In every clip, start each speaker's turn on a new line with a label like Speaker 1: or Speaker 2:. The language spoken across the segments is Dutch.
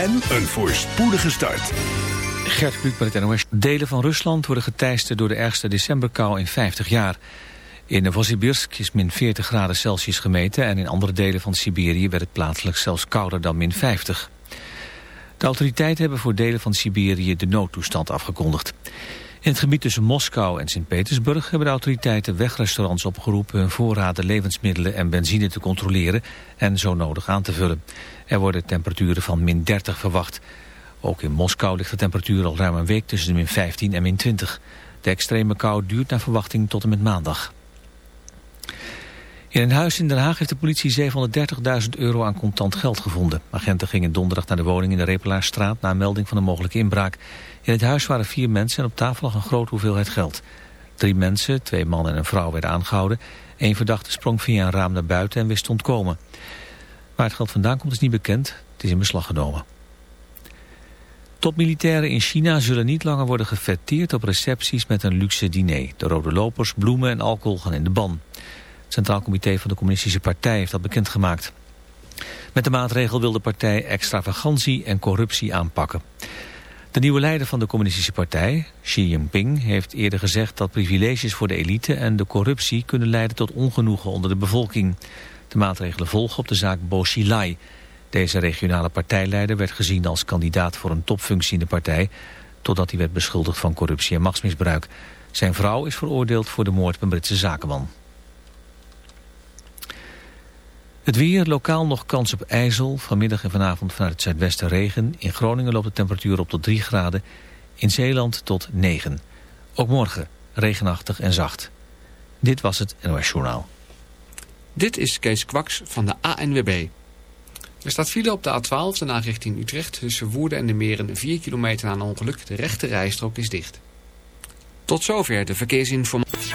Speaker 1: en een voorspoedige start.
Speaker 2: Gert Kluk met het NOS. Delen van Rusland worden geteisterd door de ergste decemberkou in 50 jaar. In Novosibirsk is min 40 graden Celsius gemeten... en in andere delen van Siberië werd het plaatselijk zelfs kouder dan min 50. De autoriteiten hebben voor delen van Siberië de noodtoestand afgekondigd. In het gebied tussen Moskou en Sint-Petersburg hebben de autoriteiten wegrestaurants opgeroepen hun voorraden levensmiddelen en benzine te controleren en zo nodig aan te vullen. Er worden temperaturen van min 30 verwacht. Ook in Moskou ligt de temperatuur al ruim een week tussen de min 15 en min 20. De extreme kou duurt naar verwachting tot en met maandag. In een huis in Den Haag heeft de politie 730.000 euro aan contant geld gevonden. Agenten gingen donderdag naar de woning in de Repelaarstraat na melding van een mogelijke inbraak. In het huis waren vier mensen en op tafel lag een grote hoeveelheid geld. Drie mensen, twee mannen en een vrouw, werden aangehouden. Eén verdachte sprong via een raam naar buiten en wist te ontkomen. Waar het geld vandaan komt is niet bekend. Het is in beslag genomen. Topmilitairen in China zullen niet langer worden gefetteerd op recepties met een luxe diner. De rode lopers, bloemen en alcohol gaan in de ban. Centraal Comité van de Communistische Partij heeft dat bekendgemaakt. Met de maatregel wil de partij extravagantie en corruptie aanpakken. De nieuwe leider van de communistische partij, Xi Jinping, heeft eerder gezegd dat privileges voor de elite en de corruptie kunnen leiden tot ongenoegen onder de bevolking. De maatregelen volgen op de zaak Bo Xilai. Deze regionale partijleider werd gezien als kandidaat voor een topfunctie in de partij, totdat hij werd beschuldigd van corruptie en machtsmisbruik. Zijn vrouw is veroordeeld voor de moord op een Britse zakenman. Het weer, lokaal nog kans op ijzel. Vanmiddag en vanavond vanuit het zuidwesten regen. In Groningen loopt de temperatuur op tot 3 graden. In Zeeland tot 9. Ook morgen regenachtig en zacht. Dit was het NOS Journaal.
Speaker 3: Dit is Kees Kwaks van de ANWB. Er staat file op de A12, daarna richting Utrecht... tussen Woerden en de Meren 4 kilometer na een ongeluk. De rechte rijstrook is dicht. Tot zover de verkeersinformatie.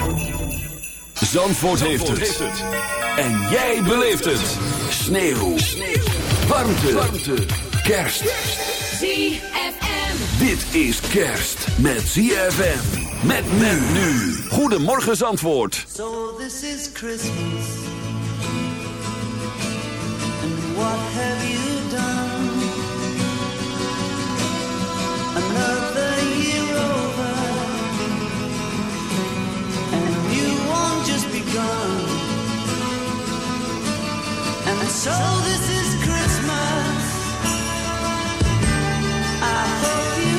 Speaker 4: Zandvoort, heeft, het. En jij beleeft het. Sneeuw. Warmte. Warmte. Kerst.
Speaker 5: ZFM.
Speaker 4: Dit is kerst met ZFM. Met men nu. Goedemorgen Zandvoort.
Speaker 6: So this is Christmas. And what have you done? Another year over. Begun. And so this is Christmas. I hope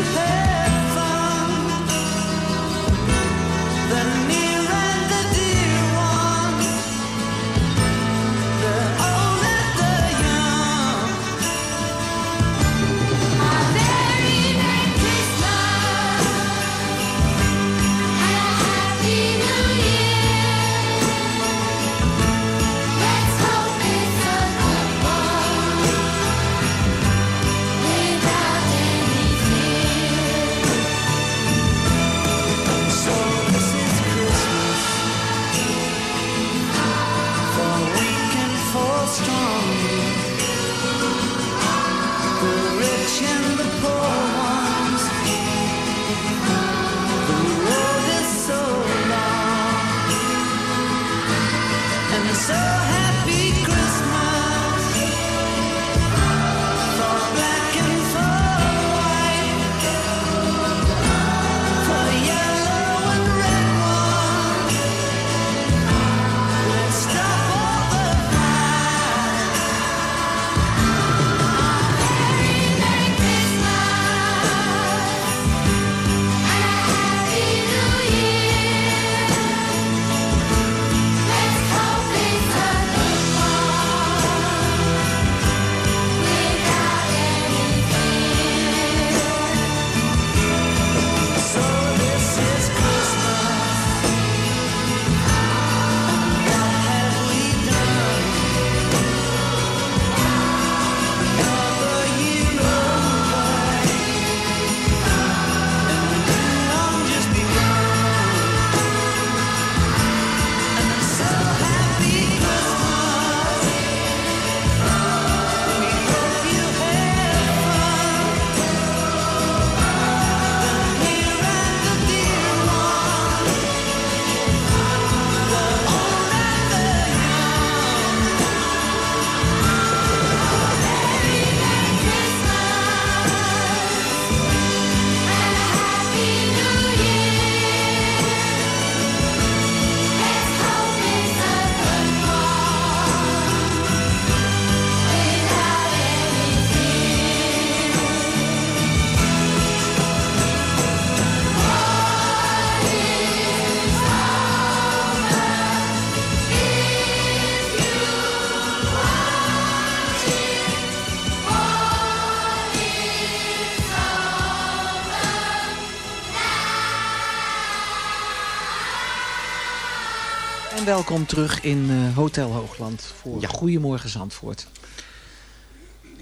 Speaker 7: En welkom terug in eh, Hotel Hoogland voor Goedemorgen Zandvoort.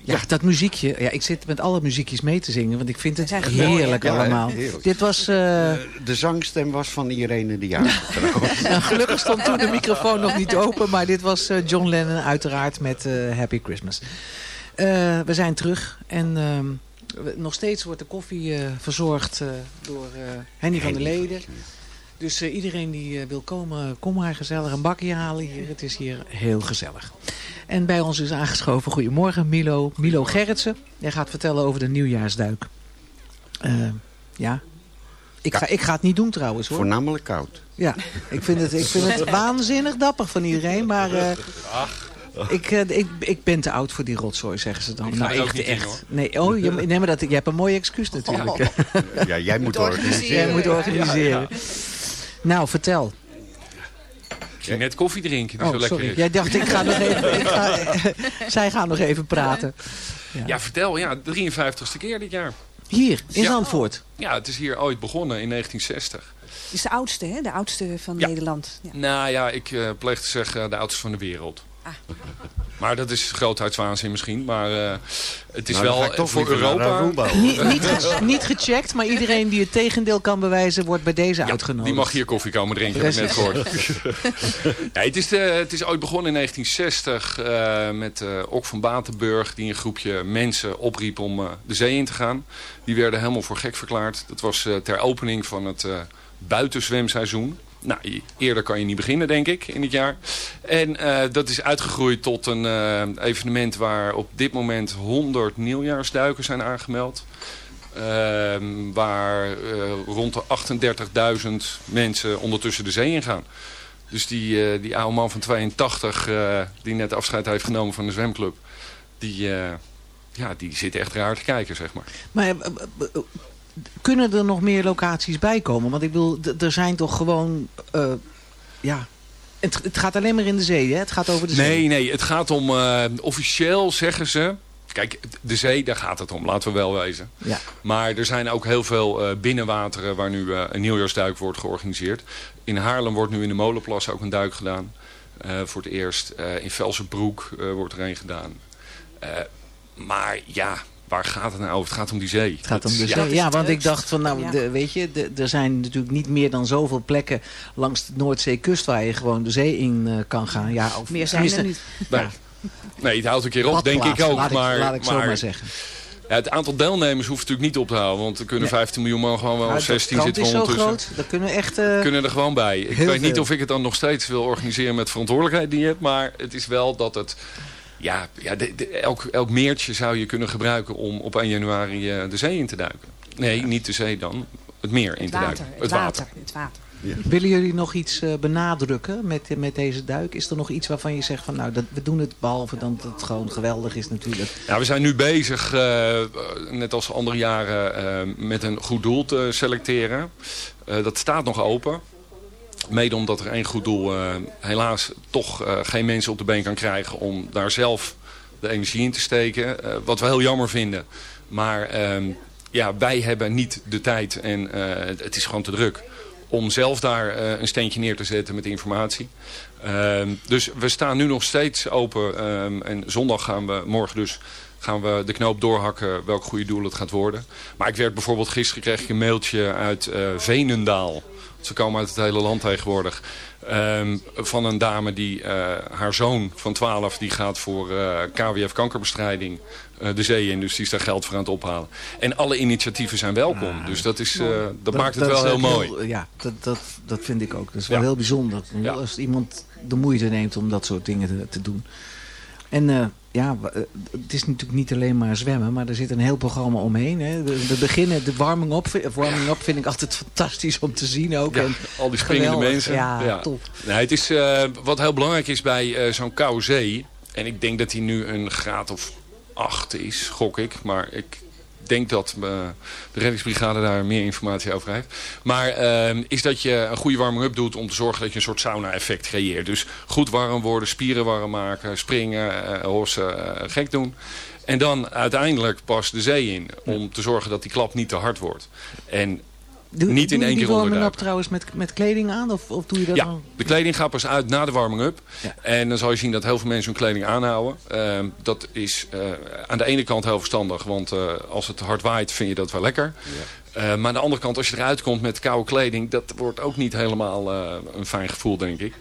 Speaker 7: Ja, dat muziekje. Ja, ik zit met alle muziekjes mee te zingen, want ik vind het heerlijk
Speaker 8: Ja,
Speaker 7: allemaal.
Speaker 8: heerlijk.
Speaker 7: Dit was... eh,
Speaker 8: De zangstem was van Irene de Jager. trouwens.
Speaker 7: nou, gelukkig stond toen de microfoon nog niet open, maar dit was eh, John Lennon uiteraard met eh, Happy Christmas. Eh, we zijn terug en ehm, we- nog steeds wordt de koffie eh, verzorgd eh, door eh, Henny van der Leden. Dus eh, iedereen die eh, wil komen, kom maar gezellig een bakje halen hier. Het is hier heel gezellig. En bij ons is aangeschoven, goedemorgen Milo, Milo Gerritsen. Jij gaat vertellen over de nieuwjaarsduik. Eh, ja, ik ga, ik ga het niet doen trouwens hoor.
Speaker 8: Voornamelijk koud.
Speaker 7: Ja, ik vind het, ik vind het waanzinnig dapper van iedereen, maar... eh, ik, ik, ik ben te oud voor die rotzooi, zeggen ze dan.
Speaker 9: Ik
Speaker 7: nou, echt,
Speaker 9: in.
Speaker 7: Nee, oh, je, nee, maar dat, je hebt een mooi excuus natuurlijk.
Speaker 8: Ja, jij moet
Speaker 7: Jij
Speaker 8: organiseren.
Speaker 7: moet organiseren. Nou, vertel.
Speaker 9: Ik ging net koffie drinken, die
Speaker 7: Oh,
Speaker 9: zo lekker
Speaker 7: sorry.
Speaker 9: is.
Speaker 7: Jij dacht, ik ga nog even... Ik ga, zij gaan nog even praten.
Speaker 9: Ja. vertel. Ja, 53ste keer dit jaar.
Speaker 7: Hier, in
Speaker 9: Ja.
Speaker 7: Zandvoort.
Speaker 9: Ja, het is hier ooit begonnen in 1960.
Speaker 10: Het is de oudste, hè? De oudste van
Speaker 9: Ja.
Speaker 10: Nederland. Ja.
Speaker 9: Nou ja, ik eh, pleeg te zeggen de oudste van de wereld. Maar dat is grootheidswaanzin misschien. Maar eh, het is
Speaker 8: Nou,
Speaker 9: wel
Speaker 8: toch
Speaker 9: voor Europa...
Speaker 7: Niet, niet, ge- niet gecheckt, maar iedereen die het tegendeel kan bewijzen... wordt bij deze uitgenodigd.
Speaker 9: Die mag hier koffie komen drinken, heb ik net gehoord. ja, het, is de, het is ooit begonnen in 1960 eh, met eh Ok van Batenburg... die een groepje mensen opriep om eh, de zee in te gaan. Die werden helemaal voor gek verklaard. Dat was eh, ter opening van het eh, buitenzwemseizoen. Nou, eerder kan je niet beginnen, denk ik, in het jaar. En eh, dat is uitgegroeid tot een eh, evenement waar op dit moment 100 nieuwjaarsduikers zijn aangemeld. Ehm, waar eh, rond de 38.000 mensen ondertussen de zee in gaan. Dus die, die oude man van 82, eh, die net afscheid heeft genomen van de zwemclub... die, ja, die zit echt raar te kijken, zeg maar.
Speaker 7: Maar kunnen er nog meer locaties bij komen? Want ik bedoel, d- er zijn toch gewoon... eh, ja, het, het gaat alleen maar in de zee, hè? Het gaat over de zee.
Speaker 9: Nee, nee, het gaat om... eh, officieel zeggen ze... Kijk, de zee, daar gaat het om, laten we wel wezen.
Speaker 7: Ja.
Speaker 9: Maar er zijn ook heel veel eh, binnenwateren waar nu een nieuwjaarsduik wordt georganiseerd. In Haarlem wordt nu in de Molenplas ook een duik gedaan. voor het eerst. In Velsenbroek wordt er een gedaan. Maar ja, waar gaat het nou over? Het gaat om die zee.
Speaker 7: Het gaat om de zee. Ja, want ik dacht van, nou, de, weet je, de- er zijn natuurlijk niet meer dan zoveel plekken langs de Noordzeekust waar je gewoon de zee in eh, kan gaan. Ja, of,
Speaker 10: Meer zijn er niet.
Speaker 7: Ja,
Speaker 9: Nee, het houdt een keer op,
Speaker 7: Badplaats,
Speaker 9: denk ik ook.
Speaker 7: laat ik-
Speaker 9: maar,
Speaker 7: laat ik zo maar zeggen.
Speaker 9: Ja, het aantal deelnemers hoeft natuurlijk niet op te houden. Want er kunnen 15 miljoen man gewoon wel
Speaker 7: Maar de
Speaker 9: 16
Speaker 7: krant
Speaker 9: zitten
Speaker 7: is zo
Speaker 9: ondertussen.
Speaker 7: groot, daar kunnen we echt... eh,
Speaker 9: kunnen er gewoon bij. Ik weet niet of ik het dan nog steeds wil organiseren met verantwoordelijkheid die je hebt. Maar het is wel dat het... Ja, ja de- de- elk, elk meertje zou je kunnen gebruiken om op 1 januari eh, de zee in te duiken. Nee, niet de zee dan. Het meer in
Speaker 10: Het
Speaker 9: te
Speaker 10: water,
Speaker 9: duiken.
Speaker 10: het water, het water.
Speaker 7: Willen jullie nog iets eh, benadrukken met, met deze duik? Is er nog iets waarvan je zegt van nou, dat, we doen het behalve dat het gewoon geweldig is natuurlijk.
Speaker 9: Ja, we zijn nu bezig, eh, net als andere jaren, met een goed doel te selecteren. Eh, dat staat nog open. Mede omdat er één goed doel eh, helaas toch eh, geen mensen op de been kan krijgen om daar zelf de energie in te steken. Eh, wat we heel jammer vinden. Maar ehm, ja, wij hebben niet de tijd en het, is gewoon te druk om zelf daar een steentje neer te zetten met informatie. Ehm, dus we staan nu nog steeds open. ehm, en zondag gaan we, morgen dus, gaan we de knoop doorhakken welk goede doel het gaat worden. Maar ik werd bijvoorbeeld, gisteren kreeg ik een mailtje uit Venendaal. Ze komen uit het hele land tegenwoordig. Ehm, van een dame die eh, haar zoon van 12 die gaat voor eh, KWF kankerbestrijding eh, de zee in. Dus die is daar geld voor aan het ophalen. En alle initiatieven zijn welkom. dus dat, is, eh, dat, maakt het wel heel mooi.
Speaker 7: ja, dat, dat, dat vind ik ook. Dat is wel
Speaker 9: Ja.
Speaker 7: heel bijzonder.
Speaker 9: Ja.
Speaker 7: Als iemand de moeite neemt om dat soort dingen te, te doen. En ja, eh, het is natuurlijk niet alleen maar zwemmen, maar er zit een heel programma omheen. Hè. We, we beginnen, de warming up, of warming up vind ik altijd fantastisch om te zien ook.
Speaker 9: Ja,
Speaker 7: en
Speaker 9: al die springende
Speaker 7: geweldig.
Speaker 9: mensen.
Speaker 7: Ja, top.
Speaker 9: Nee, het is, eh, wat heel belangrijk is bij eh, zo'n koude zee... en ik denk dat hij nu een graad of acht is, gok ik. Maar ik denk dat eh, de reddingsbrigade daar meer informatie over heeft. Maar eh, is dat je een goede warming-up doet om te zorgen dat je een soort sauna-effect creëert. Dus goed warm worden, spieren warm maken, springen, eh, hossen, gek doen. En dan uiteindelijk pas de zee in. Om te zorgen dat die klap niet te hard wordt. En
Speaker 7: Doe,
Speaker 9: niet in één keer onderduiken.
Speaker 7: trouwens met, met kleding aan? Of, of doe je dat
Speaker 9: Ja,
Speaker 7: dan?
Speaker 9: de kleding gaat pas uit na de warming-up. En dan zal je zien dat heel veel mensen hun kleding aanhouden. Ehm, dat is eh, aan de ene kant heel verstandig. Want eh, als het hard waait vind je dat wel lekker. Eh, maar aan de andere kant, als je eruit komt met koude kleding... dat wordt ook niet helemaal een fijn gevoel, denk ik.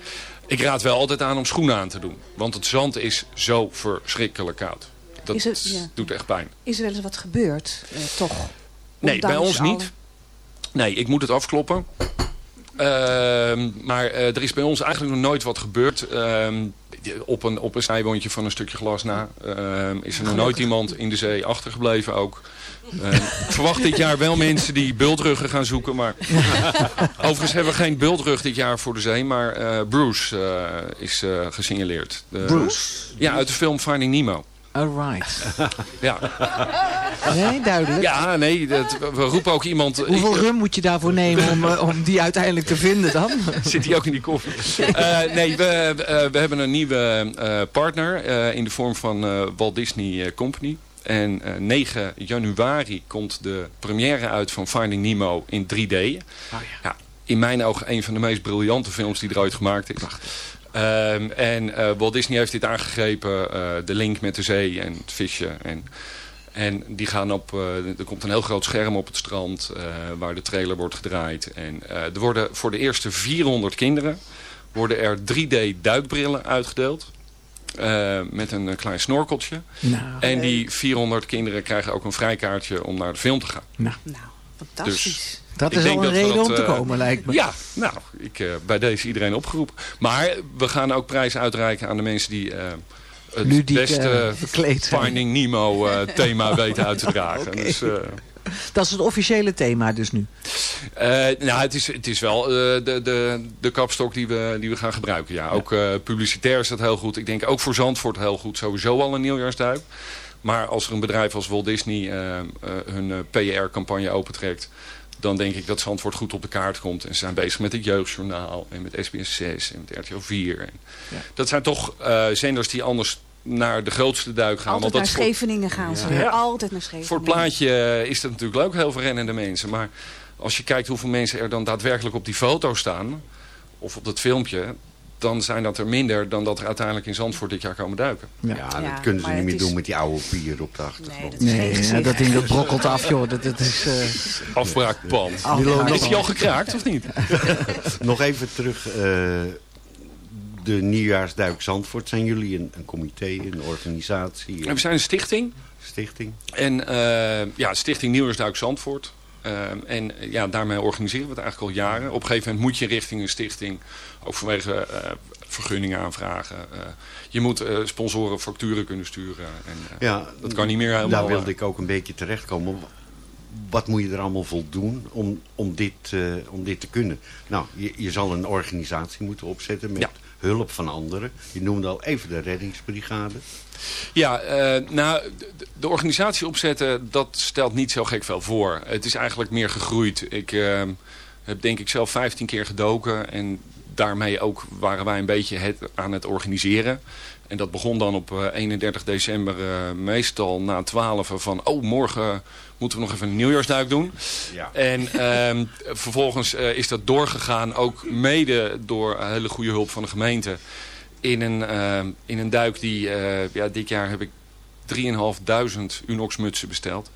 Speaker 9: Ik raad wel altijd aan om schoenen aan te doen. Want het zand is zo verschrikkelijk koud. Dat
Speaker 10: Is het- ja.
Speaker 9: doet echt pijn.
Speaker 10: Is er wel eens wat gebeurd, toch?
Speaker 9: Nee, bij ons niet. Nee, ik moet het afkloppen. Ehm, maar eh, er is bij ons eigenlijk nog nooit wat gebeurd. Ehm, op, een, op een van een stukje glas na ehm, is er nog nooit iemand in de zee achtergebleven ook. Ik verwacht dit jaar wel mensen die bultruggen gaan zoeken. Maar overigens hebben we geen bultrug dit jaar voor de zee. Maar eh, Bruce eh, is gesignaleerd. De-
Speaker 7: Bruce?
Speaker 9: Ja, uit de film Finding Nemo.
Speaker 7: Alright.
Speaker 9: Ja.
Speaker 7: Nee, duidelijk.
Speaker 9: Ja, nee, dat, we roepen ook iemand...
Speaker 7: Hoeveel rum moet je daarvoor nemen om, eh, om die uiteindelijk te vinden dan?
Speaker 9: Zit hij ook in die koffie? Eh, nee, we, eh, we hebben een nieuwe eh, partner eh, in de vorm van eh, Walt Disney eh, Company. En eh, 9 januari komt de première uit van Finding Nemo in 3D. ja. in mijn ogen een van de meest briljante films die er ooit gemaakt is. Ehm, en eh, Walt Disney heeft dit aangegrepen, eh, de link met de zee en het visje. En, en die gaan op, eh, er komt een heel groot scherm op het strand eh, waar de trailer wordt gedraaid. En eh, er worden voor de eerste 400 kinderen worden er 3D duikbrillen uitgedeeld. eh, met een klein snorkeltje.
Speaker 7: Nou,
Speaker 9: en die 400 kinderen krijgen ook een vrijkaartje om naar de film te gaan.
Speaker 7: Nou,
Speaker 10: fantastisch.
Speaker 7: Dat
Speaker 9: ik
Speaker 7: is
Speaker 9: denk
Speaker 7: al een
Speaker 9: dat
Speaker 7: reden om te
Speaker 9: eh,
Speaker 7: komen, lijkt me.
Speaker 9: Ja, nou, ik, eh, bij deze iedereen opgeroepen. Maar we gaan ook prijzen uitreiken aan de mensen die eh, het
Speaker 7: Ludiek,
Speaker 9: beste. Finding Nemo thema weten uit te dragen. Dus,
Speaker 7: Dat is het officiële thema dus nu.
Speaker 9: nou, het is, het is wel de, de, de kapstok die we, die we gaan gebruiken. Ja, ook publicitair is dat heel goed. Ik denk ook voor Zandvoort heel goed. Sowieso al een nieuwjaarsduik. Maar als er een bedrijf als Walt Disney hun PR-campagne opentrekt... dan denk ik dat Zandvoort goed op de kaart komt. En ze zijn bezig met het Jeugdjournaal en met SBS 6 en met RTL 4. En Dat zijn toch eh, zenders die anders naar de grootste duik gaan.
Speaker 10: Altijd
Speaker 9: want
Speaker 10: naar
Speaker 9: dat voor-
Speaker 10: Scheveningen gaan ze.
Speaker 9: Ja.
Speaker 10: Altijd naar Scheveningen.
Speaker 9: voor het plaatje eh, is dat natuurlijk leuk, heel veel rennende mensen. Maar als je kijkt hoeveel mensen er dan daadwerkelijk op die foto staan... of op dat filmpje... dan zijn dat er minder dan dat er uiteindelijk in Zandvoort dit jaar komen duiken.
Speaker 8: Ja,
Speaker 10: Ja,
Speaker 8: dat kunnen ze niet meer
Speaker 10: is-
Speaker 8: doen met die oude pier op de achtergrond.
Speaker 7: Nee, ja, dat ding dat brokkelt af, joh. Dat, dat is... eh,
Speaker 9: Afbraakpand.
Speaker 7: Afbraakpand.
Speaker 9: Is die al gekraakt of niet?
Speaker 8: Nog even terug. eh, de Nieuwjaarsduik Zandvoort. Zijn jullie een, een comité, een organisatie?
Speaker 9: En we zijn een stichting.
Speaker 8: Stichting.
Speaker 9: En eh, ja, Stichting Nieuwersduik Zandvoort. Eh, en eh, ja, daarmee organiseren we het eigenlijk al jaren. Op een gegeven moment moet je richting een stichting. Ook vanwege eh, vergunningen aanvragen. Eh, je moet sponsoren facturen kunnen sturen. En,
Speaker 8: Ja,
Speaker 9: dat kan niet meer helemaal.
Speaker 8: Daar wilde ik ook een beetje terechtkomen. Wat moet je er allemaal voldoen om, om, dit, om dit te kunnen? Nou, je, je zal een organisatie moeten opzetten met hulp van anderen. Je noemde al even de reddingsbrigade.
Speaker 9: Ja, eh, nou, de, organisatie opzetten, dat stelt niet zo gek veel voor. Het is eigenlijk meer gegroeid. Ik eh, heb denk ik zelf 15 keer gedoken en daarmee ook waren wij een beetje het, aan het organiseren. En dat begon dan op eh, 31 december eh, meestal na 12 van... oh, morgen moeten we nog even een nieuwjaarsduik doen.
Speaker 8: Ja.
Speaker 9: En ehm, vervolgens eh, is dat doorgegaan, ook mede door hele goede hulp van de gemeente... in een, ehm, in een duik die, eh, ja, dit jaar heb ik 3.500 Unox-mutsen besteld.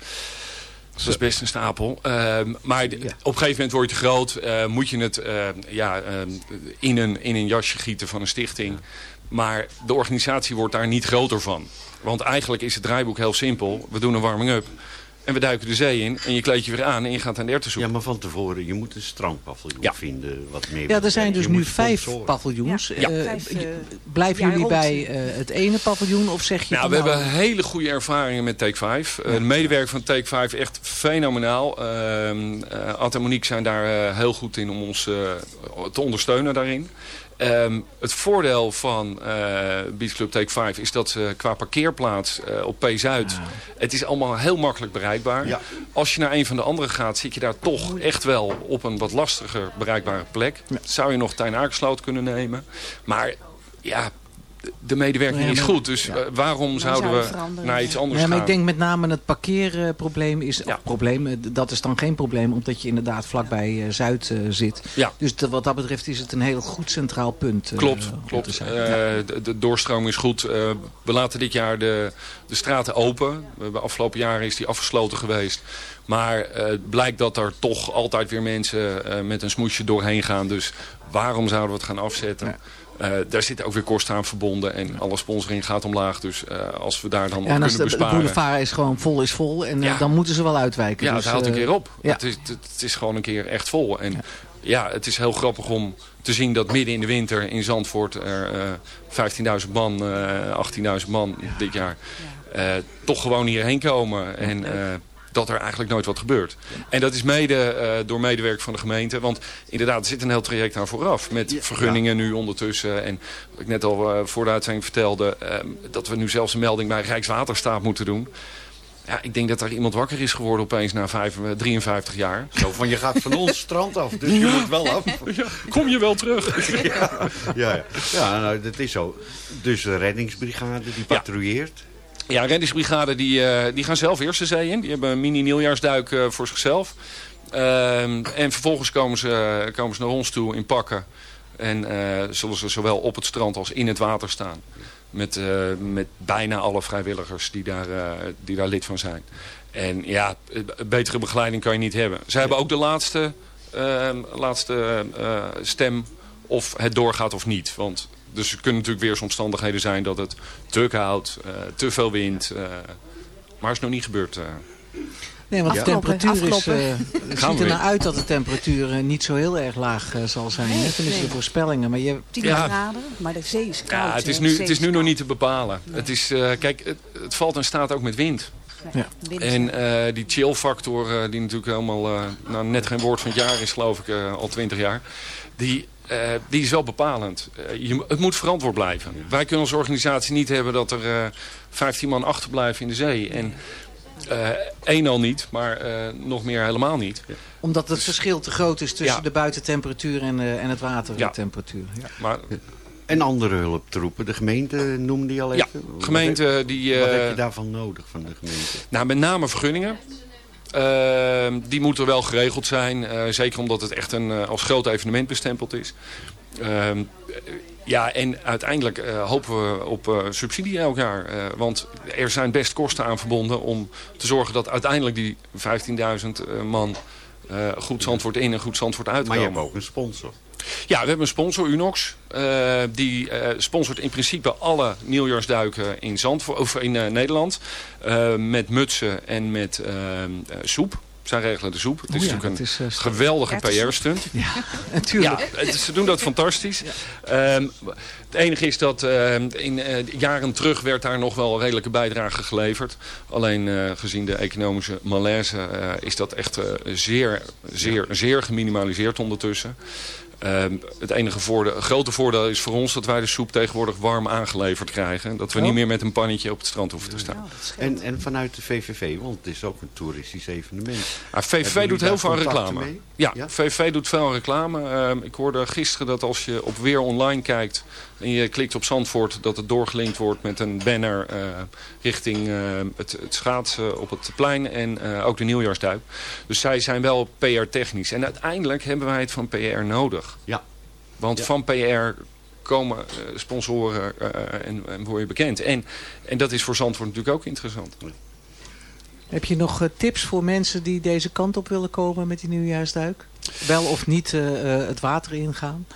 Speaker 9: Dus dat is best een stapel. Ehm, maar op een gegeven moment word je te groot. eh, moet je het eh, ja, ehm, in, een, in een jasje gieten van een stichting. Maar de organisatie wordt daar niet groter van. Want eigenlijk is het draaiboek heel simpel. We doen een warming-up. En we duiken de zee in. En je kleed je weer aan en je gaat aan de erwten zoeken.
Speaker 8: Ja, maar van tevoren, je moet een strandpaviljoen vinden. Wat meer
Speaker 7: Ja, er zijn dus nu vijf
Speaker 8: sponsoren.
Speaker 7: paviljoens.
Speaker 9: Ja.
Speaker 7: Eh,
Speaker 10: Vijf, eh,
Speaker 7: blijven jullie
Speaker 10: rond.
Speaker 7: bij eh, het ene paviljoen of zeg je
Speaker 9: Nou, we hebben hele goede ervaringen met Take 5. de medewerker van Take 5 echt fenomenaal. Ehm eh, Ad en Monique zijn daar heel goed in om ons te ondersteunen daarin. Ehm, het voordeel van eh Beach Club Take 5 is dat ze qua parkeerplaats eh, op P-Zuid... Het is allemaal heel makkelijk bereikbaar.
Speaker 8: Ja.
Speaker 9: Als je naar een van de andere gaat, zit je daar toch echt wel op een wat lastiger bereikbare plek. Zou je nog Tijn Aaksloot kunnen nemen. Maar ja, de medewerking
Speaker 7: Nee,
Speaker 9: is goed. Dus eh, waarom zouden
Speaker 10: zouden
Speaker 9: we
Speaker 10: veranderen,
Speaker 9: naar iets anders
Speaker 7: Nee, maar
Speaker 9: gaan?
Speaker 7: ik denk met name het parkeerprobleem is... of probleem, eh, dat is dan geen probleem, omdat je inderdaad vlakbij eh, Zuid zit.
Speaker 9: Ja.
Speaker 7: Dus wat dat betreft is het een heel goed centraal punt.
Speaker 9: Klopt, klopt. Eh, de, de doorstroom is goed. Eh, we laten dit jaar de, de straten open. Afgelopen jaren is die afgesloten geweest. Maar eh, het blijkt dat er toch altijd weer mensen eh, met een smoesje doorheen gaan. Dus waarom zouden we het gaan afzetten? Eh, daar zitten ook weer kosten aan verbonden. En alle sponsoring gaat omlaag. Dus eh, als we daar dan op
Speaker 7: Ja,
Speaker 9: kunnen
Speaker 7: de, de
Speaker 9: besparen...
Speaker 7: boulevard is gewoon vol is vol en eh, dan moeten ze wel uitwijken.
Speaker 9: Ja,
Speaker 7: dus,
Speaker 9: het houdt een keer op.
Speaker 7: Ja.
Speaker 9: Het, is, het, het is gewoon een keer echt vol. En ja. het is heel grappig om te zien dat midden in de winter in Zandvoort er eh 15.000 man, eh 18.000 man dit jaar toch gewoon hierheen komen. En dat er eigenlijk nooit wat gebeurt. En dat is mede eh, door medewerking van de gemeente. Want inderdaad, er zit een heel traject aan vooraf. Met vergunningen nu ondertussen. En wat ik net al eh, voor de uitzending vertelde... eh, dat we nu zelfs een melding bij Rijkswaterstaat moeten doen. Ja, ik denk dat er iemand wakker is geworden opeens na vijf, eh, 53 jaar.
Speaker 8: Zo van, je gaat van ons strand af, dus je moet wel af.
Speaker 9: Kom je wel terug?
Speaker 8: ja, ja, ja. ja nou, dat is zo. Dus de reddingsbrigade, die patrouilleert.
Speaker 9: Ja, reddingsbrigade die, eh, die gaan zelf eerst de zee in. Die hebben een mini-nieuwjaarsduik eh, voor zichzelf. Ehm, en vervolgens komen ze, komen ze naar ons toe in pakken. En eh, zullen ze zowel op het strand als in het water staan. Met, met bijna alle vrijwilligers die daar, die daar lid van zijn. En ja, betere begeleiding kan je niet hebben. Ze hebben ook de laatste, ehm, laatste stem of het doorgaat of niet. Want dus er kunnen natuurlijk weersomstandigheden zijn dat het te koud, eh, te veel wind. eh, maar is nog niet gebeurd. eh.
Speaker 7: Nee, want de temperatuur is...
Speaker 10: afkloppen.
Speaker 7: eh, het ziet er naar uit dat de temperatuur niet zo heel erg laag eh, zal zijn.
Speaker 10: Nee?
Speaker 7: Tenminste,
Speaker 10: nee.
Speaker 7: de voorspellingen. Maar je,
Speaker 10: 10
Speaker 9: Ja.
Speaker 10: graden, maar de zee is koud.
Speaker 9: Ja, het is nu, het is nu nog niet te bepalen. Het is, eh, kijk, het, het valt en staat ook met wind.
Speaker 7: Ja.
Speaker 9: En eh, die chill-factor, eh, die natuurlijk helemaal eh, nou, net geen woord van het jaar is, geloof ik, eh, al twintig jaar. Die, eh, die is wel bepalend. Eh, je, het moet verantwoord blijven. Wij kunnen als organisatie niet hebben dat er eh 15 man achterblijven in de zee. En eh één al niet, maar eh, nog meer helemaal niet.
Speaker 7: omdat het verschil te groot is tussen
Speaker 9: Ja.
Speaker 7: de buitentemperatuur en, eh, en het
Speaker 9: Ja.
Speaker 7: watertemperatuur. Ja.
Speaker 9: Maar
Speaker 8: En andere hulptroepen. De gemeente noemde die al
Speaker 9: ja,
Speaker 8: even. Wat
Speaker 9: gemeente die...
Speaker 8: heb- Wat heb je daarvan nodig van de gemeente?
Speaker 9: Nou, met name vergunningen. Ehm, die moeten wel geregeld zijn. eh, zeker omdat het echt een, eh, als groot evenement bestempeld is. Ehm, eh, ja, en uiteindelijk eh, hopen we op subsidie elk jaar. Want er zijn best kosten aan verbonden om te zorgen dat uiteindelijk die 15.000 eh, man goed Zandvoort in en goed Zandvoort
Speaker 8: Maar je
Speaker 9: uitkomen.
Speaker 8: hebt ook een sponsor.
Speaker 9: Ja, we hebben een sponsor, Unox. Eh, die eh, sponsort in principe alle nieuwjaarsduiken in, Zandvoort, of in eh, Nederland. Eh, met mutsen en met soep. Zij regelen de soep. Het is
Speaker 7: Oh ja,
Speaker 9: natuurlijk een
Speaker 7: is,
Speaker 9: geweldige. PR-stunt.
Speaker 7: Ja, natuurlijk.
Speaker 9: Ja, het- ze doen dat fantastisch. Ehm, het enige is dat ehm, in eh, jaren terug werd daar nog wel een redelijke bijdrage geleverd. Alleen eh, gezien de economische malaise eh, is dat echt zeer, zeer, zeer geminimaliseerd ondertussen. Ehm, het enige voordeel, grote voordeel is voor ons dat wij de soep tegenwoordig warm aangeleverd krijgen. Dat we
Speaker 8: Oh.
Speaker 9: niet meer met een pannetje op het strand hoeven te staan.
Speaker 8: En, en vanuit de VVV, want het is ook een toeristisch evenement. Hebben
Speaker 9: VVV doet heel veel reclame.
Speaker 8: mee?
Speaker 9: Ja, VVV doet veel reclame. Ehm, ik hoorde gisteren dat als je op Weer Online kijkt... en je klikt op Zandvoort... dat het doorgelinkt wordt met een banner... eh, richting eh, het, het schaatsen op het plein en eh, ook de nieuwjaarsduik. Dus zij zijn wel PR-technisch. En uiteindelijk hebben wij het van PR nodig.
Speaker 8: Ja.
Speaker 9: Want
Speaker 8: Ja.
Speaker 9: van PR komen eh, sponsoren eh, en, en word je bekend. En, en dat is voor Zandvoort natuurlijk ook interessant.
Speaker 7: Heb je nog tips voor mensen die deze kant op willen komen met die nieuwjaarsduik? Wel of niet eh, eh, het water ingaan?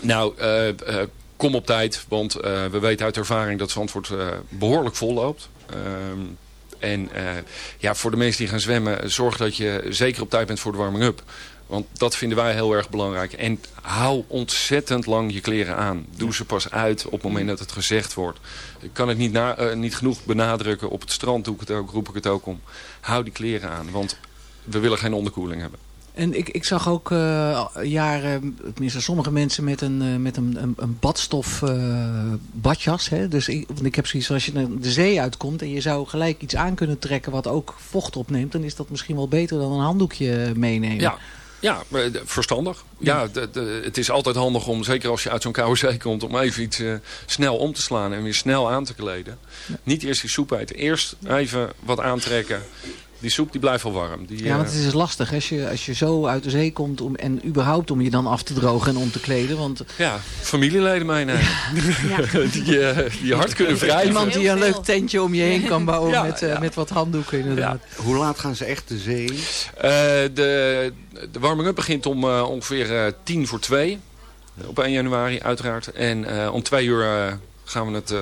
Speaker 9: Nou, eh, eh, kom op tijd, want eh, we weten uit ervaring dat Zandvoort eh, behoorlijk vol loopt. Ehm, en eh, ja, voor de mensen die gaan zwemmen, zorg dat je zeker op tijd bent voor de warming-up. Want dat vinden wij heel erg belangrijk. En hou ontzettend lang je kleren aan. Doe ze pas uit op het moment dat het gezegd wordt. Ik kan het niet, niet genoeg benadrukken. Op het strand ik het ook, roep ik het ook om. Hou die kleren aan, want we willen geen onderkoeling hebben.
Speaker 7: En ik, ik zag ook eh, jaren, tenminste sommige mensen met een, eh, met een, een, een badstof eh, badjas. Hè? Dus ik, want ik heb zoiets als je naar de zee uitkomt en je zou gelijk iets aan kunnen trekken wat ook vocht opneemt. Dan is dat misschien wel beter dan een handdoekje meenemen.
Speaker 9: Ja, ja verstandig. Ja, de- de- het is altijd handig om, zeker als je uit zo'n koude zee komt, om even iets snel om te slaan en weer snel aan te kleden. Niet eerst die soep eten. Eerst even wat aantrekken. Die soep die blijft wel warm. Die,
Speaker 7: Ja, want
Speaker 9: eh,
Speaker 7: het is lastig als je, als je zo uit de zee komt om, en überhaupt om je dan af te drogen en om te kleden. Want
Speaker 9: ja, familieleden meenemen. die, eh, die hard kunnen wrijven.
Speaker 7: Iemand die een leuk tentje om je heen kan bouwen
Speaker 9: Ja,
Speaker 7: met, eh,
Speaker 9: ja.
Speaker 7: met wat handdoeken inderdaad.
Speaker 8: Hoe laat gaan ze echt de zee in?
Speaker 9: Eh, de de warming-up begint om eh, ongeveer eh, tien voor twee. Op 1 januari uiteraard. En eh, om twee uur eh, gaan we het, eh,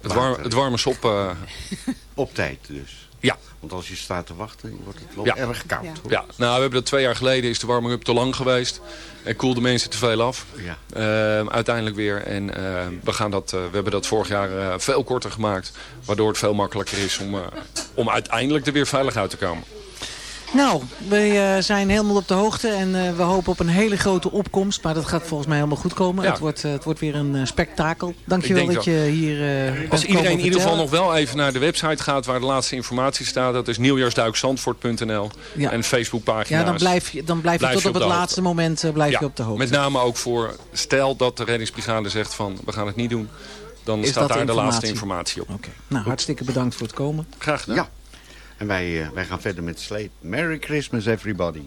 Speaker 9: het, warm, het warme sop... eh,
Speaker 8: Op tijd dus.
Speaker 9: Ja.
Speaker 8: Want als je staat te wachten, wordt het wel
Speaker 9: Ja.
Speaker 8: erg koud. hoor.
Speaker 9: Ja, nou, we hebben dat twee jaar geleden is de warming-up te lang geweest. En koelde mensen te veel af.
Speaker 8: Ja.
Speaker 9: Ehm, uiteindelijk weer. En ehm, we, gaan dat, eh, we hebben dat vorig jaar eh, veel korter gemaakt. Waardoor het veel makkelijker is om, eh, om uiteindelijk er weer veilig uit te komen.
Speaker 7: Nou, we eh, zijn helemaal op de hoogte en eh, we hopen op een hele grote opkomst. Maar dat gaat volgens mij helemaal goed komen.
Speaker 9: Ja.
Speaker 7: Het, wordt, eh, het wordt weer een spektakel. Dankjewel dat
Speaker 9: denk
Speaker 7: je hier eh bent
Speaker 9: Als iedereen in ieder geval nog wel even naar de website gaat waar de laatste informatie staat. Dat is nieuwjaarsduikzandvoort.nl
Speaker 7: Ja.
Speaker 9: en Facebookpagina's.
Speaker 7: Ja, dan blijf je, dan blijf je
Speaker 9: Blijf
Speaker 7: tot
Speaker 9: je
Speaker 7: op
Speaker 9: op
Speaker 7: het laatste moment blijf
Speaker 9: Ja,
Speaker 7: je op de hoogte.
Speaker 9: Met name ook voor, stel dat de reddingsbrigade zegt van we gaan het niet doen. Dan
Speaker 7: Is
Speaker 9: staat
Speaker 7: dat
Speaker 9: daar
Speaker 7: de
Speaker 9: laatste
Speaker 7: informatie?
Speaker 9: op.
Speaker 7: Nou, hartstikke bedankt voor het komen.
Speaker 9: Graag gedaan.
Speaker 8: Ja. En wij, eh, wij gaan verder met Slate. Merry Christmas everybody.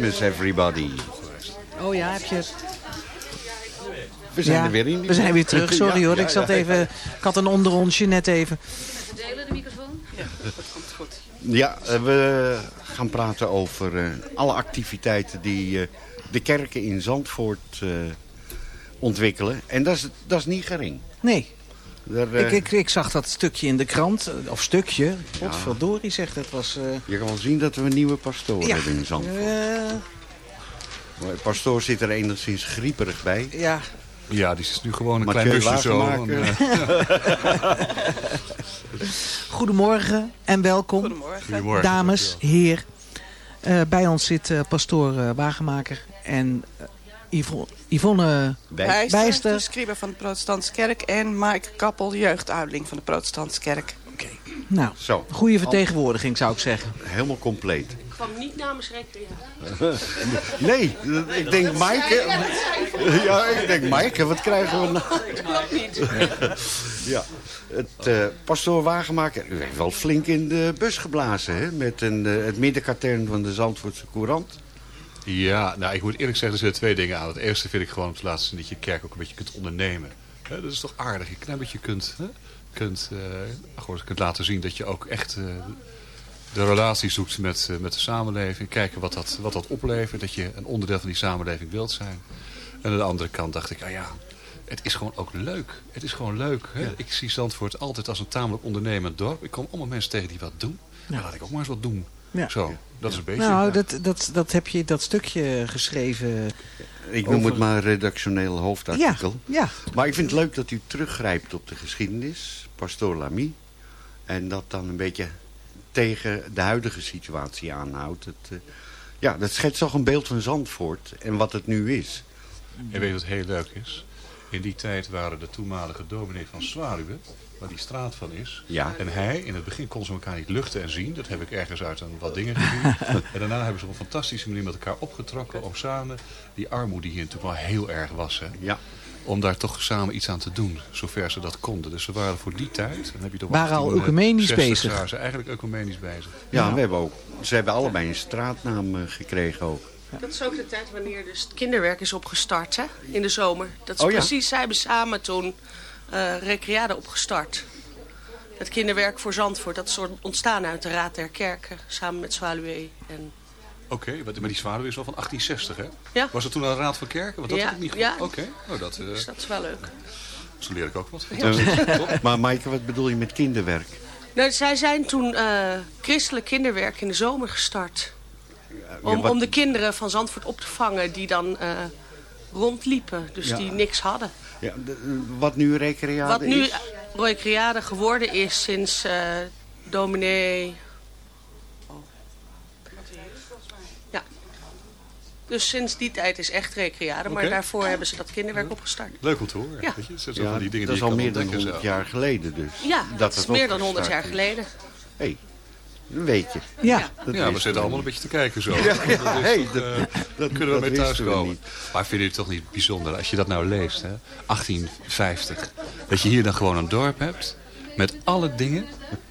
Speaker 8: Christmas, everybody.
Speaker 7: Oh ja, heb je...
Speaker 8: We zijn
Speaker 7: Ja,
Speaker 8: er weer in.
Speaker 7: We zijn weer terug, sorry hoor.
Speaker 8: ja,
Speaker 7: Ik zat even... Ik had een onderonsje net even.
Speaker 11: Delen de microfoon? Ja, dat komt goed.
Speaker 8: Ja, we gaan praten over eh, alle activiteiten die eh, de kerken in Zandvoort eh, ontwikkelen. En dat is, dat is niet gering.
Speaker 7: Nee.
Speaker 8: Daar, eh,
Speaker 7: Ik, ik, ik zag dat stukje in de krant. eh, Of stukje. Wat verdorie zegt, het was... eh,
Speaker 8: Je kan wel zien dat we een nieuwe pastoor
Speaker 7: Ja.
Speaker 8: hebben in Zandvoort. pastoor zit er enigszins grieperig bij.
Speaker 7: ja,
Speaker 12: Ja, die is nu gewoon een
Speaker 8: Mathieu
Speaker 12: klein busje zo.
Speaker 7: Goedemorgen en welkom.
Speaker 13: Goedemorgen.
Speaker 12: Goedemorgen,
Speaker 7: Dames, heer. Eh, bij ons zit pastoor Wagenmaker en Yvonne, Yvonne
Speaker 13: Bijster,
Speaker 7: Bijster.
Speaker 13: de scribe van de protestantse kerk. En Mike Kappel, jeugduideling van de protestantse kerk.
Speaker 7: Nou,
Speaker 8: Zo.
Speaker 7: goede vertegenwoordiging zou ik zeggen.
Speaker 8: Helemaal compleet.
Speaker 11: Ik kwam niet namens recreatie.
Speaker 8: Nee, ik denk Maaike. Ja, ik denk Maaike, wat krijgen we nou?
Speaker 11: Ik klopt niet.
Speaker 8: Ja, het eh, pastoor Wagenmaker u heeft wel flink in de bus geblazen, hè? Met een, eh, het middenkatern van de Zandvoortse Courant.
Speaker 12: Ja, nou ik moet eerlijk zeggen, er zitten twee dingen aan. Het eerste vind ik gewoon om te laten zien dat je kerk ook een beetje kunt ondernemen. Dat is toch aardig. Je beetje kunt, hè, kunt, gewoon kunt laten zien dat je ook echt eh, de relatie zoekt met, eh, met de samenleving. Kijken wat dat, wat dat oplevert. Dat je een onderdeel van die samenleving wilt zijn. En aan de andere kant dacht ik, ah ja, het is gewoon ook leuk. Het is gewoon leuk. Hè? Ik zie Zandvoort altijd als een tamelijk ondernemend dorp. Ik kom allemaal mensen tegen die wat doen. Nou, laat ik ook maar eens wat doen.
Speaker 7: Ja.
Speaker 12: Zo, dat is een beetje...
Speaker 7: Nou, dat, dat, dat heb je dat stukje geschreven.
Speaker 8: Ik noem
Speaker 7: over-
Speaker 8: het maar redactioneel hoofdartikel.
Speaker 7: Ja, ja.
Speaker 8: Maar ik vind het leuk dat u teruggrijpt op de geschiedenis, pastoor Lamy. En dat dan een beetje tegen de huidige situatie aanhoudt. Het, eh, ja, dat schetst toch een beeld van Zandvoort en wat het nu is.
Speaker 12: En weet je wat heel leuk is? In die tijd waren de toenmalige dominee van Zwaluwe, waar die straat van is.
Speaker 8: Ja.
Speaker 12: En hij, in het begin kon ze elkaar niet luchten en zien. Dat heb ik ergens uit een wat dingen gezien. en daarna hebben ze op een fantastische manier met elkaar opgetrokken om samen die armoede die hier natuurlijk wel heel erg was. Hè?
Speaker 8: Ja.
Speaker 12: Om daar toch samen iets aan te doen, zover ze dat konden. Dus ze waren voor die tijd, dan heb je toch
Speaker 7: Waren al
Speaker 12: 18,
Speaker 7: ecumenisch
Speaker 12: 60
Speaker 7: bezig.
Speaker 12: Waren ze eigenlijk ecumenisch bezig.
Speaker 8: Ja, we hebben ook, ze hebben allebei een straatnaam eh, gekregen ook.
Speaker 11: Dat is ook de tijd wanneer dus het kinderwerk is opgestart, hè? In de zomer. Dat is
Speaker 8: Oh ja.
Speaker 11: precies, zij hebben samen toen eh Recreade opgestart. Het kinderwerk voor Zandvoort, dat is soort ontstaan uit de Raad der Kerken, samen met Zwaluwe. En
Speaker 12: Oké, wat- maar die Zwaluwe is wel van 1860, hè?
Speaker 11: Ja.
Speaker 12: Was het toen een raad van kerken? Want dat
Speaker 11: Ja,
Speaker 12: heb ik niet
Speaker 11: ja.
Speaker 12: gehoord. Oké, oh, dat, eh,
Speaker 11: dus dat is wel leuk.
Speaker 12: zo leer ik ook wat.
Speaker 8: Eh, maar Maaike, wat bedoel je met kinderwerk?
Speaker 11: Nou, zij zijn toen eh, christelijk kinderwerk in de zomer gestart. Om,
Speaker 8: wat-
Speaker 11: om de kinderen van Zandvoort op te vangen die dan eh, rondliepen. Dus
Speaker 8: Ja.
Speaker 11: die niks hadden.
Speaker 8: Ja, de- wat nu recreade
Speaker 11: Wat nu
Speaker 8: is?
Speaker 11: Roy Criade geworden is sinds eh dominee... Oh. Ja. Dus sinds die tijd is echt Recreade. Maar daarvoor hebben ze dat kinderwerk opgestart.
Speaker 12: Leuk om te horen.
Speaker 11: Ja.
Speaker 12: Weet je? Dat
Speaker 8: Ja,
Speaker 12: die dingen
Speaker 8: dat is al meer dan
Speaker 12: ontdekken
Speaker 8: 100
Speaker 12: zo.
Speaker 8: jaar geleden dus.
Speaker 11: Ja, dat, is
Speaker 8: het
Speaker 11: meer dan 100
Speaker 8: opgestart
Speaker 11: jaar
Speaker 8: is.
Speaker 11: geleden.
Speaker 8: Hé, een weetje.
Speaker 7: Ja.
Speaker 8: Dat
Speaker 12: ja, we zitten allemaal een beetje te kijken zo.
Speaker 8: Ja,
Speaker 12: Dat toch,
Speaker 8: hey,
Speaker 12: eh,
Speaker 8: dat- dat-
Speaker 12: kunnen we
Speaker 8: dat
Speaker 12: mee thuiskomen. Maar vinden jullie het toch niet bijzonder als je dat nou leest, hè? 1850. Dat je hier dan gewoon een dorp hebt met alle dingen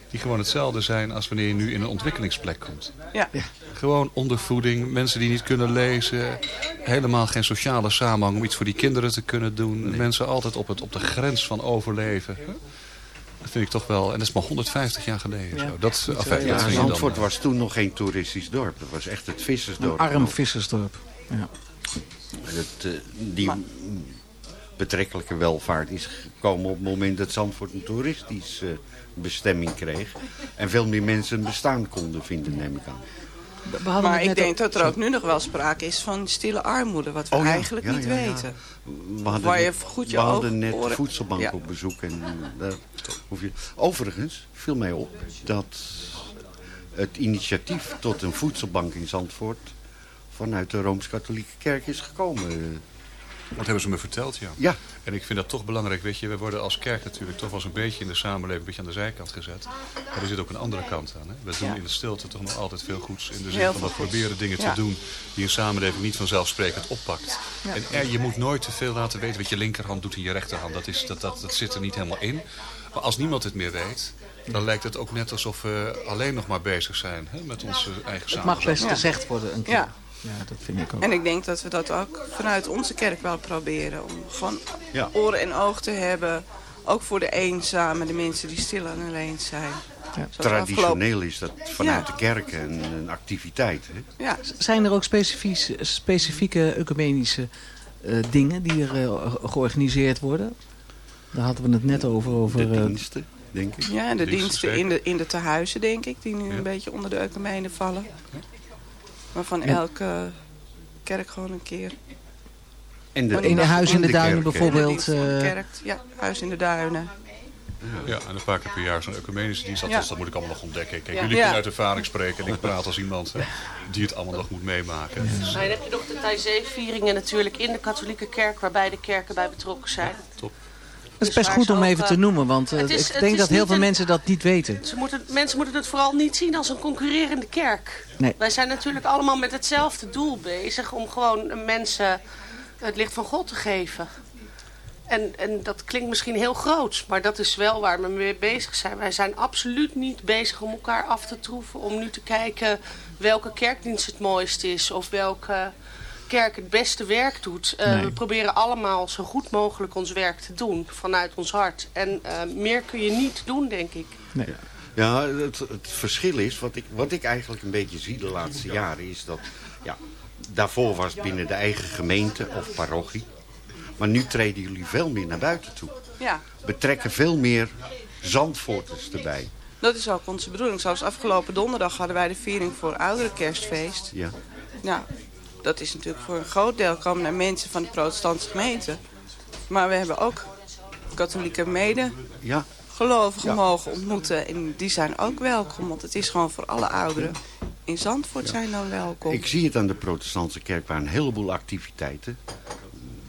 Speaker 12: die gewoon hetzelfde zijn als wanneer je nu in een ontwikkelingsplek komt.
Speaker 13: Ja.
Speaker 12: Gewoon ondervoeding, mensen die niet kunnen lezen. Helemaal geen sociale samenhang om iets voor die kinderen te kunnen doen. Mensen altijd op, het, op de grens van overleven. Dat vind ik toch wel... En dat is maar 150 jaar geleden.
Speaker 7: Ja.
Speaker 12: Zo. Dat,
Speaker 8: Ja,
Speaker 12: dat dan,
Speaker 8: Zandvoort
Speaker 12: eh,
Speaker 8: was toen nog geen toeristisch dorp. Dat was echt het
Speaker 7: Een
Speaker 8: vissersdorp.
Speaker 7: arm vissersdorp. Ja.
Speaker 8: Het, eh, die betrekkelijke welvaart is gekomen op het moment dat Zandvoort een toeristische eh, bestemming kreeg. En veel meer mensen een bestaan konden vinden, neem ik aan.
Speaker 7: We hadden
Speaker 13: Maar
Speaker 7: het
Speaker 13: ik denk dat er ook nu nog wel sprake is van stille armoede. Wat we
Speaker 8: Oh ja,
Speaker 13: eigenlijk
Speaker 8: ja,
Speaker 13: niet
Speaker 8: ja, ja.
Speaker 13: weten.
Speaker 8: We hadden,
Speaker 13: Waar je
Speaker 8: net-
Speaker 13: goed je
Speaker 8: we hadden net
Speaker 13: oren-
Speaker 8: voedselbank
Speaker 13: Ja.
Speaker 8: op bezoek. En, eh, daar hoef je... Overigens viel mij op dat het initiatief tot een voedselbank in Zandvoort vanuit de Rooms-Katholieke Kerk is gekomen.
Speaker 12: Dat hebben ze me verteld, ja.
Speaker 8: Ja.
Speaker 12: En ik vind dat toch belangrijk. Weet je, we worden als kerk natuurlijk toch wel eens een beetje in de samenleving... een beetje aan de zijkant gezet. Maar er zit ook een andere kant aan. Hè? We doen
Speaker 13: Ja.
Speaker 12: in de stilte toch nog altijd veel goeds. In de zin
Speaker 13: Heel
Speaker 12: van dat proberen dingen
Speaker 13: Ja.
Speaker 12: te doen... die een samenleving niet vanzelfsprekend oppakt. En er, je moet nooit te veel laten weten wat je linkerhand doet in je rechterhand. Dat, is, dat, dat, dat zit er niet helemaal in. Maar als niemand het meer weet, dan lijkt het ook net alsof we alleen nog maar bezig zijn hè, met onze eigen
Speaker 7: Het mag best gezegd worden een keer.
Speaker 13: Ja.
Speaker 7: Ja, dat vind ik ook.
Speaker 13: En ik denk dat we dat ook vanuit onze kerk wel proberen. Om gewoon
Speaker 8: Ja.
Speaker 13: oren en oog te hebben. Ook voor de eenzamen, de mensen die stil en alleen zijn. Zoals
Speaker 8: Traditioneel is dat vanuit
Speaker 13: Ja.
Speaker 8: de kerk een, een activiteit. Hè?
Speaker 13: Ja.
Speaker 7: Zijn er ook specifieke ecumenische eh, dingen die er eh, georganiseerd worden? Daar hadden we het net over. over
Speaker 8: De
Speaker 7: eh,
Speaker 8: diensten, denk ik.
Speaker 13: Ja, de
Speaker 7: Diensten
Speaker 13: diensten in de, in de tehuizen, denk ik, die nu een beetje onder de ecumenen vallen. Waarvan
Speaker 7: En-
Speaker 13: elke kerk gewoon een keer...
Speaker 8: En de,
Speaker 7: in de Huis in de Duinen bijvoorbeeld.
Speaker 13: van de
Speaker 7: eh,
Speaker 13: kerk. Ja, Huis in de Duinen.
Speaker 12: Ja, en een paar keer per jaar zo'n ecumenische dienst.
Speaker 13: Ja.
Speaker 12: Althans, dat moet ik allemaal nog ontdekken. Kijk,
Speaker 13: Ja.
Speaker 12: jullie
Speaker 13: Ja.
Speaker 12: kunnen uit ervaring spreken en ik praat als iemand hè, die het allemaal nog moet meemaken. Dus,
Speaker 11: Nou, dan heb je nog de Taizé-vieringen natuurlijk in de katholieke kerk, waar beide kerken bij betrokken zijn.
Speaker 12: top.
Speaker 7: Het is best goed om even te noemen, want eh,
Speaker 11: is-
Speaker 7: ik denk dat heel veel
Speaker 11: een-
Speaker 7: mensen dat niet weten.
Speaker 11: Ze moeten, mensen moeten het vooral niet zien als een concurrerende kerk.
Speaker 7: Nee.
Speaker 11: Wij zijn natuurlijk allemaal met hetzelfde doel bezig om gewoon mensen het licht van God te geven. En, en dat klinkt misschien heel groot, maar dat is wel waar we mee bezig zijn. Wij zijn absoluut niet bezig om elkaar af te troeven, om nu te kijken welke kerkdienst het mooist is of welke kerk het beste werk doet. Eh,
Speaker 7: Nee.
Speaker 11: We proberen allemaal zo goed mogelijk ons werk te doen vanuit ons hart. En eh, meer kun je niet doen, denk ik.
Speaker 7: Nee.
Speaker 8: Ja, het, het verschil is, wat ik, wat ik eigenlijk een beetje zie de laatste jaren, is dat... Ja, daarvoor was het binnen de eigen gemeente of parochie. Maar nu treden jullie veel meer naar buiten toe.
Speaker 13: Ja,
Speaker 8: Betrekken veel meer Zandvoorters erbij.
Speaker 13: dat is ook onze bedoeling. Zoals afgelopen donderdag hadden wij de viering voor oudere kerstfeest.
Speaker 8: Ja.
Speaker 13: Nou, dat is natuurlijk voor een groot deel komen naar mensen van de protestantse gemeente. Maar we hebben ook katholieke mede
Speaker 8: Ja.
Speaker 13: gelovigen
Speaker 8: Ja.
Speaker 13: mogen ontmoeten. En die zijn ook welkom, want het is gewoon voor alle ouderen. In Zandvoort zijn dan welkom.
Speaker 8: Ik zie het aan de protestantse kerk waar een heleboel activiteiten,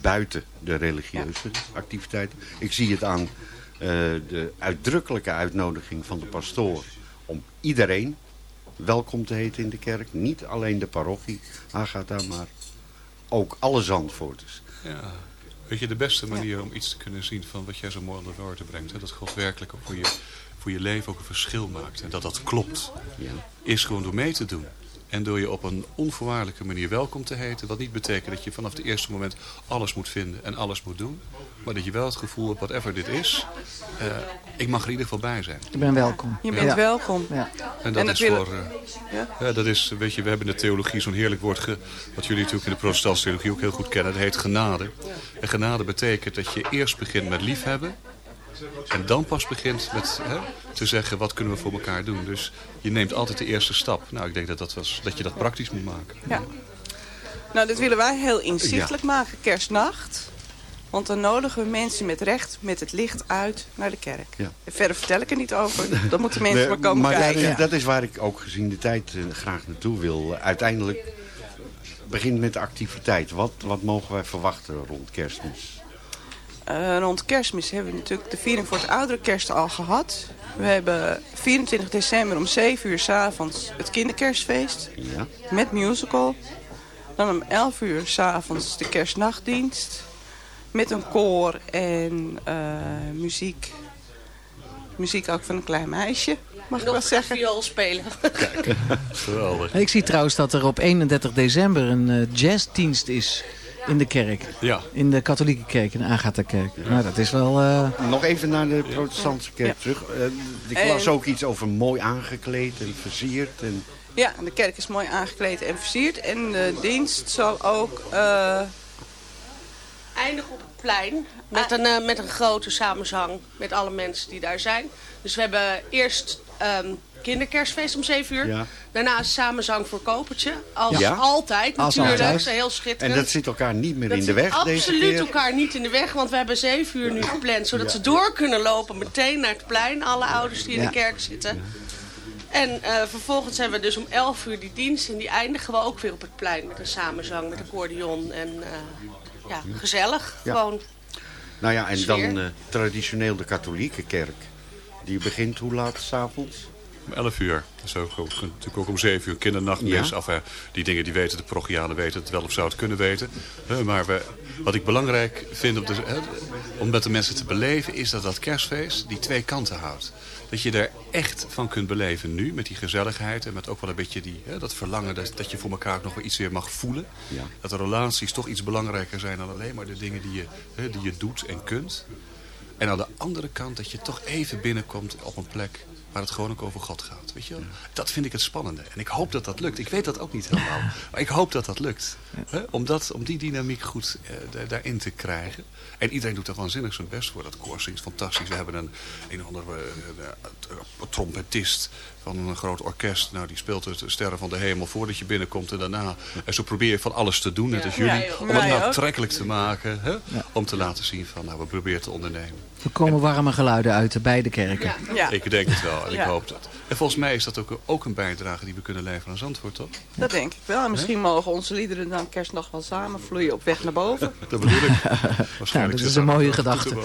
Speaker 8: buiten de religieuze activiteiten. Ik zie het aan eh, de uitdrukkelijke uitnodiging van de pastoor om iedereen welkom te heten in de kerk. Niet alleen de parochie Agatha, maar ook alle Zandvoorters.
Speaker 12: Ja. Weet je, de beste manier om iets te kunnen zien van wat jij zo mooi onder woorden brengt. Hè, dat God werkelijk ook voor je, voor je leven ook een verschil maakt. En dat dat klopt.
Speaker 8: Ja.
Speaker 12: Is gewoon door mee te doen. En door je op een onvoorwaardelijke manier welkom te heten. Wat niet betekent dat je vanaf het eerste moment alles moet vinden en alles moet doen. Maar dat je wel het gevoel hebt, whatever dit is. eh, ik mag er in ieder geval bij zijn.
Speaker 7: Ik ben welkom.
Speaker 13: Je bent
Speaker 12: Ja.
Speaker 13: welkom.
Speaker 7: Ja.
Speaker 12: En dat
Speaker 13: En
Speaker 12: is voor... eh,
Speaker 13: Ja?
Speaker 12: ja, dat is, weet je, we hebben in de theologie zo'n heerlijk woord, ge, wat jullie natuurlijk in de protestantse theologie ook heel goed kennen. Dat heet genade. En genade betekent dat je eerst begint met liefhebben. En dan pas begint met hè, te zeggen, wat kunnen we voor elkaar doen. Dus je neemt altijd de eerste stap. Nou, ik denk dat, dat, was, dat je dat praktisch moet maken.
Speaker 13: Ja. Nou, dit willen wij heel inzichtelijk maken, kerstnacht. Want dan nodigen we mensen met recht, met het licht uit, naar de kerk.
Speaker 8: Ja.
Speaker 13: Verder vertel ik er niet over. Dan moeten mensen maar komen
Speaker 8: maar
Speaker 13: kijken.
Speaker 8: dat, dat is waar ik ook gezien de tijd eh, graag naartoe wil. Uiteindelijk begint met de activiteit. Wat, wat mogen wij verwachten rond kerstmis?
Speaker 13: Eh, rond kerstmis hebben we natuurlijk de viering voor het oudere kerst al gehad. We hebben 24 december om 7 uur s avonds het kinderkerstfeest.
Speaker 8: Ja.
Speaker 13: Met musical. Dan om 11 uur s avonds de kerstnachtdienst. Met een koor en eh, muziek. Muziek ook van een klein meisje, mag ik wel
Speaker 11: Nog
Speaker 13: zeggen.
Speaker 11: viool spelen.
Speaker 12: Geweldig.
Speaker 7: Ik zie trouwens dat er op 31 december een eh, jazzdienst is in de kerk.
Speaker 12: Ja.
Speaker 7: In de katholieke kerk, in de Agatha-kerk. Nou, dat is wel... eh,
Speaker 8: Nog even naar de protestantse kerk terug. Eh, ik
Speaker 13: En-
Speaker 8: las ook iets over mooi aangekleed en versierd. En...
Speaker 13: Ja, de kerk is mooi aangekleed en versierd. En de dienst zal ook... eh,
Speaker 11: Eindig op het plein met een, met een grote samenzang met alle mensen die daar zijn. Dus we hebben eerst ehm, kinderkerstfeest om 7 uur.
Speaker 8: Ja.
Speaker 11: Daarna een samenzang voor Kopertje. Als
Speaker 8: Ja.
Speaker 11: altijd
Speaker 8: Als
Speaker 11: natuurlijk.
Speaker 8: altijd.
Speaker 11: Heel schitterend.
Speaker 8: En dat zit elkaar niet meer
Speaker 11: Dat
Speaker 8: in de weg
Speaker 11: absoluut elkaar niet in de weg, want we hebben 7 uur nu gepland. Zodat
Speaker 8: Ja.
Speaker 11: ze door kunnen lopen meteen naar het plein, alle ouders die in de kerk zitten. En eh, vervolgens hebben we dus om 11 uur die dienst en die eindigen we ook weer op het plein met een samenzang, met accordeon en eh, ja, gezellig. Gewoon
Speaker 8: Nou ja, en
Speaker 11: Sfeer.
Speaker 8: dan eh, traditioneel de katholieke kerk. Die begint hoe laat s'avonds?
Speaker 12: Om 11 uur. Zo ook natuurlijk ook om 7 uur kindernachtmis.
Speaker 3: Ja.
Speaker 12: Af, hè, die dingen die weten, de Progianen weten het wel of zou het kunnen weten. Eh, maar we, wat ik belangrijk vind om, de, hè, om met de mensen te beleven... is dat dat kerstfeest die twee kanten houdt. Dat je er echt van kunt beleven nu, met die gezelligheid... en met ook wel een beetje die, hè, dat verlangen dat, dat je voor elkaar ook nog wel iets weer mag voelen.
Speaker 3: Ja.
Speaker 12: Dat de relaties toch iets belangrijker zijn dan alleen maar de dingen die je, hè, die je doet en kunt. En aan de andere kant dat je toch even binnenkomt op een plek waar het gewoon ook over God gaat. Weet je wel? Dat vind ik het spannende. En ik hoop dat dat lukt. Ik weet dat ook niet helemaal. Maar ik hoop dat dat lukt. Hè? Om, dat, om die dynamiek goed eh, da- daarin te krijgen. En iedereen doet er waanzinnig zijn best voor. Dat koor zingt fantastisch. We hebben een, een of andere eh, eh, trompetist van een groot orkest. Nou, die speelt de Sterren van de Hemel voordat je binnenkomt en daarna. En zo probeer je van alles te doen, net als jullie. Om het
Speaker 7: ook.
Speaker 12: aantrekkelijk te maken. Hè? Om te laten zien van, nou, we proberen te ondernemen.
Speaker 7: Er komen warme geluiden uit de beide kerken.
Speaker 12: Ik denk het wel en ik
Speaker 13: Ja.
Speaker 12: hoop dat. En volgens mij is dat ook, ook een bijdrage die we kunnen leveren aan Zandvoort, toch?
Speaker 13: Dat denk ik wel. En misschien mogen onze liederen dan kerstdag wel samenvloeien op weg naar boven.
Speaker 12: Dat bedoel ik.
Speaker 7: Dat is een mooie gedachte.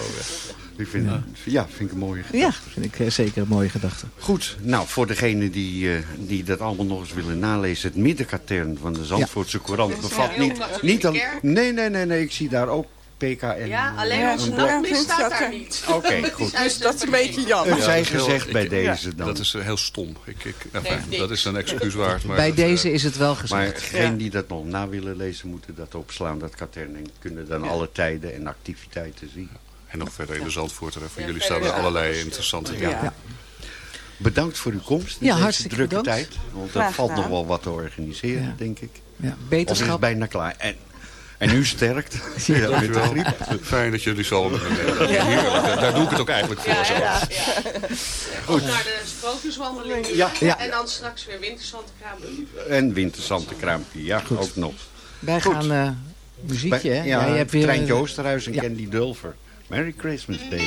Speaker 3: Ik vind, ja. vind ik een mooie gedachte.
Speaker 7: Ja, vind ik eh, zeker een mooie gedachte.
Speaker 3: Goed, nou voor degenen die, eh, die dat allemaal nog eens willen nalezen... het middenkatern van de Zandvoortse Courant bevat niet... niet al, nee, nee, nee, nee, ik zie daar ook PKN.
Speaker 11: Ja, alleen
Speaker 3: een
Speaker 11: onze nachtmis staat
Speaker 13: dat
Speaker 11: daar
Speaker 13: er-
Speaker 11: niet.
Speaker 3: Oké, goed.
Speaker 13: Dus dat is een beetje jammer.
Speaker 12: Heel-
Speaker 3: gezegd bij
Speaker 12: ja,
Speaker 3: deze dan.
Speaker 12: Dat is eh, heel stom. Ik, ik, enfin,
Speaker 11: Nee, niks.
Speaker 12: dat is een excuus waard. Maar
Speaker 7: Bij
Speaker 12: dat, eh,
Speaker 7: deze is het wel
Speaker 3: Maar
Speaker 7: gezegd.
Speaker 3: degenen die dat nog na willen lezen, moeten dat opslaan, dat katern. En kunnen dan alle tijden en activiteiten zien.
Speaker 12: En nog verder in de Zandvoort. Voor
Speaker 11: Ja,
Speaker 12: jullie staan er allerlei interessante
Speaker 3: Ja.
Speaker 12: dingen.
Speaker 7: Ja.
Speaker 3: Bedankt voor uw komst in
Speaker 7: Ja,
Speaker 3: deze
Speaker 7: hartstikke
Speaker 3: drukke
Speaker 7: bedankt.
Speaker 3: tijd. Want er valt nog wel wat te organiseren,
Speaker 7: Ja.
Speaker 3: denk ik.
Speaker 7: Ja,
Speaker 3: Of is het
Speaker 7: beterschap.
Speaker 3: bijna klaar. En, en u sterkt. Ja,
Speaker 12: Dankjewel. Fijn dat jullie zo. Heerlijk. Daar doe ik het ook eigenlijk voor. zo.
Speaker 11: Goed. Naar de sprookjeswandeling.
Speaker 3: Ja.
Speaker 7: Ja.
Speaker 11: En dan straks weer winterzandkraam.
Speaker 3: En winterzantenkraampje, ja, ook nog.
Speaker 7: Wij
Speaker 3: Goed.
Speaker 7: gaan eh, muziekje, hè?
Speaker 3: Ja,
Speaker 7: je hebt weer
Speaker 3: Treintje
Speaker 7: een-
Speaker 3: Oosterhuis en
Speaker 7: Ja.
Speaker 3: Candy Dulfer. Merry Christmas, baby.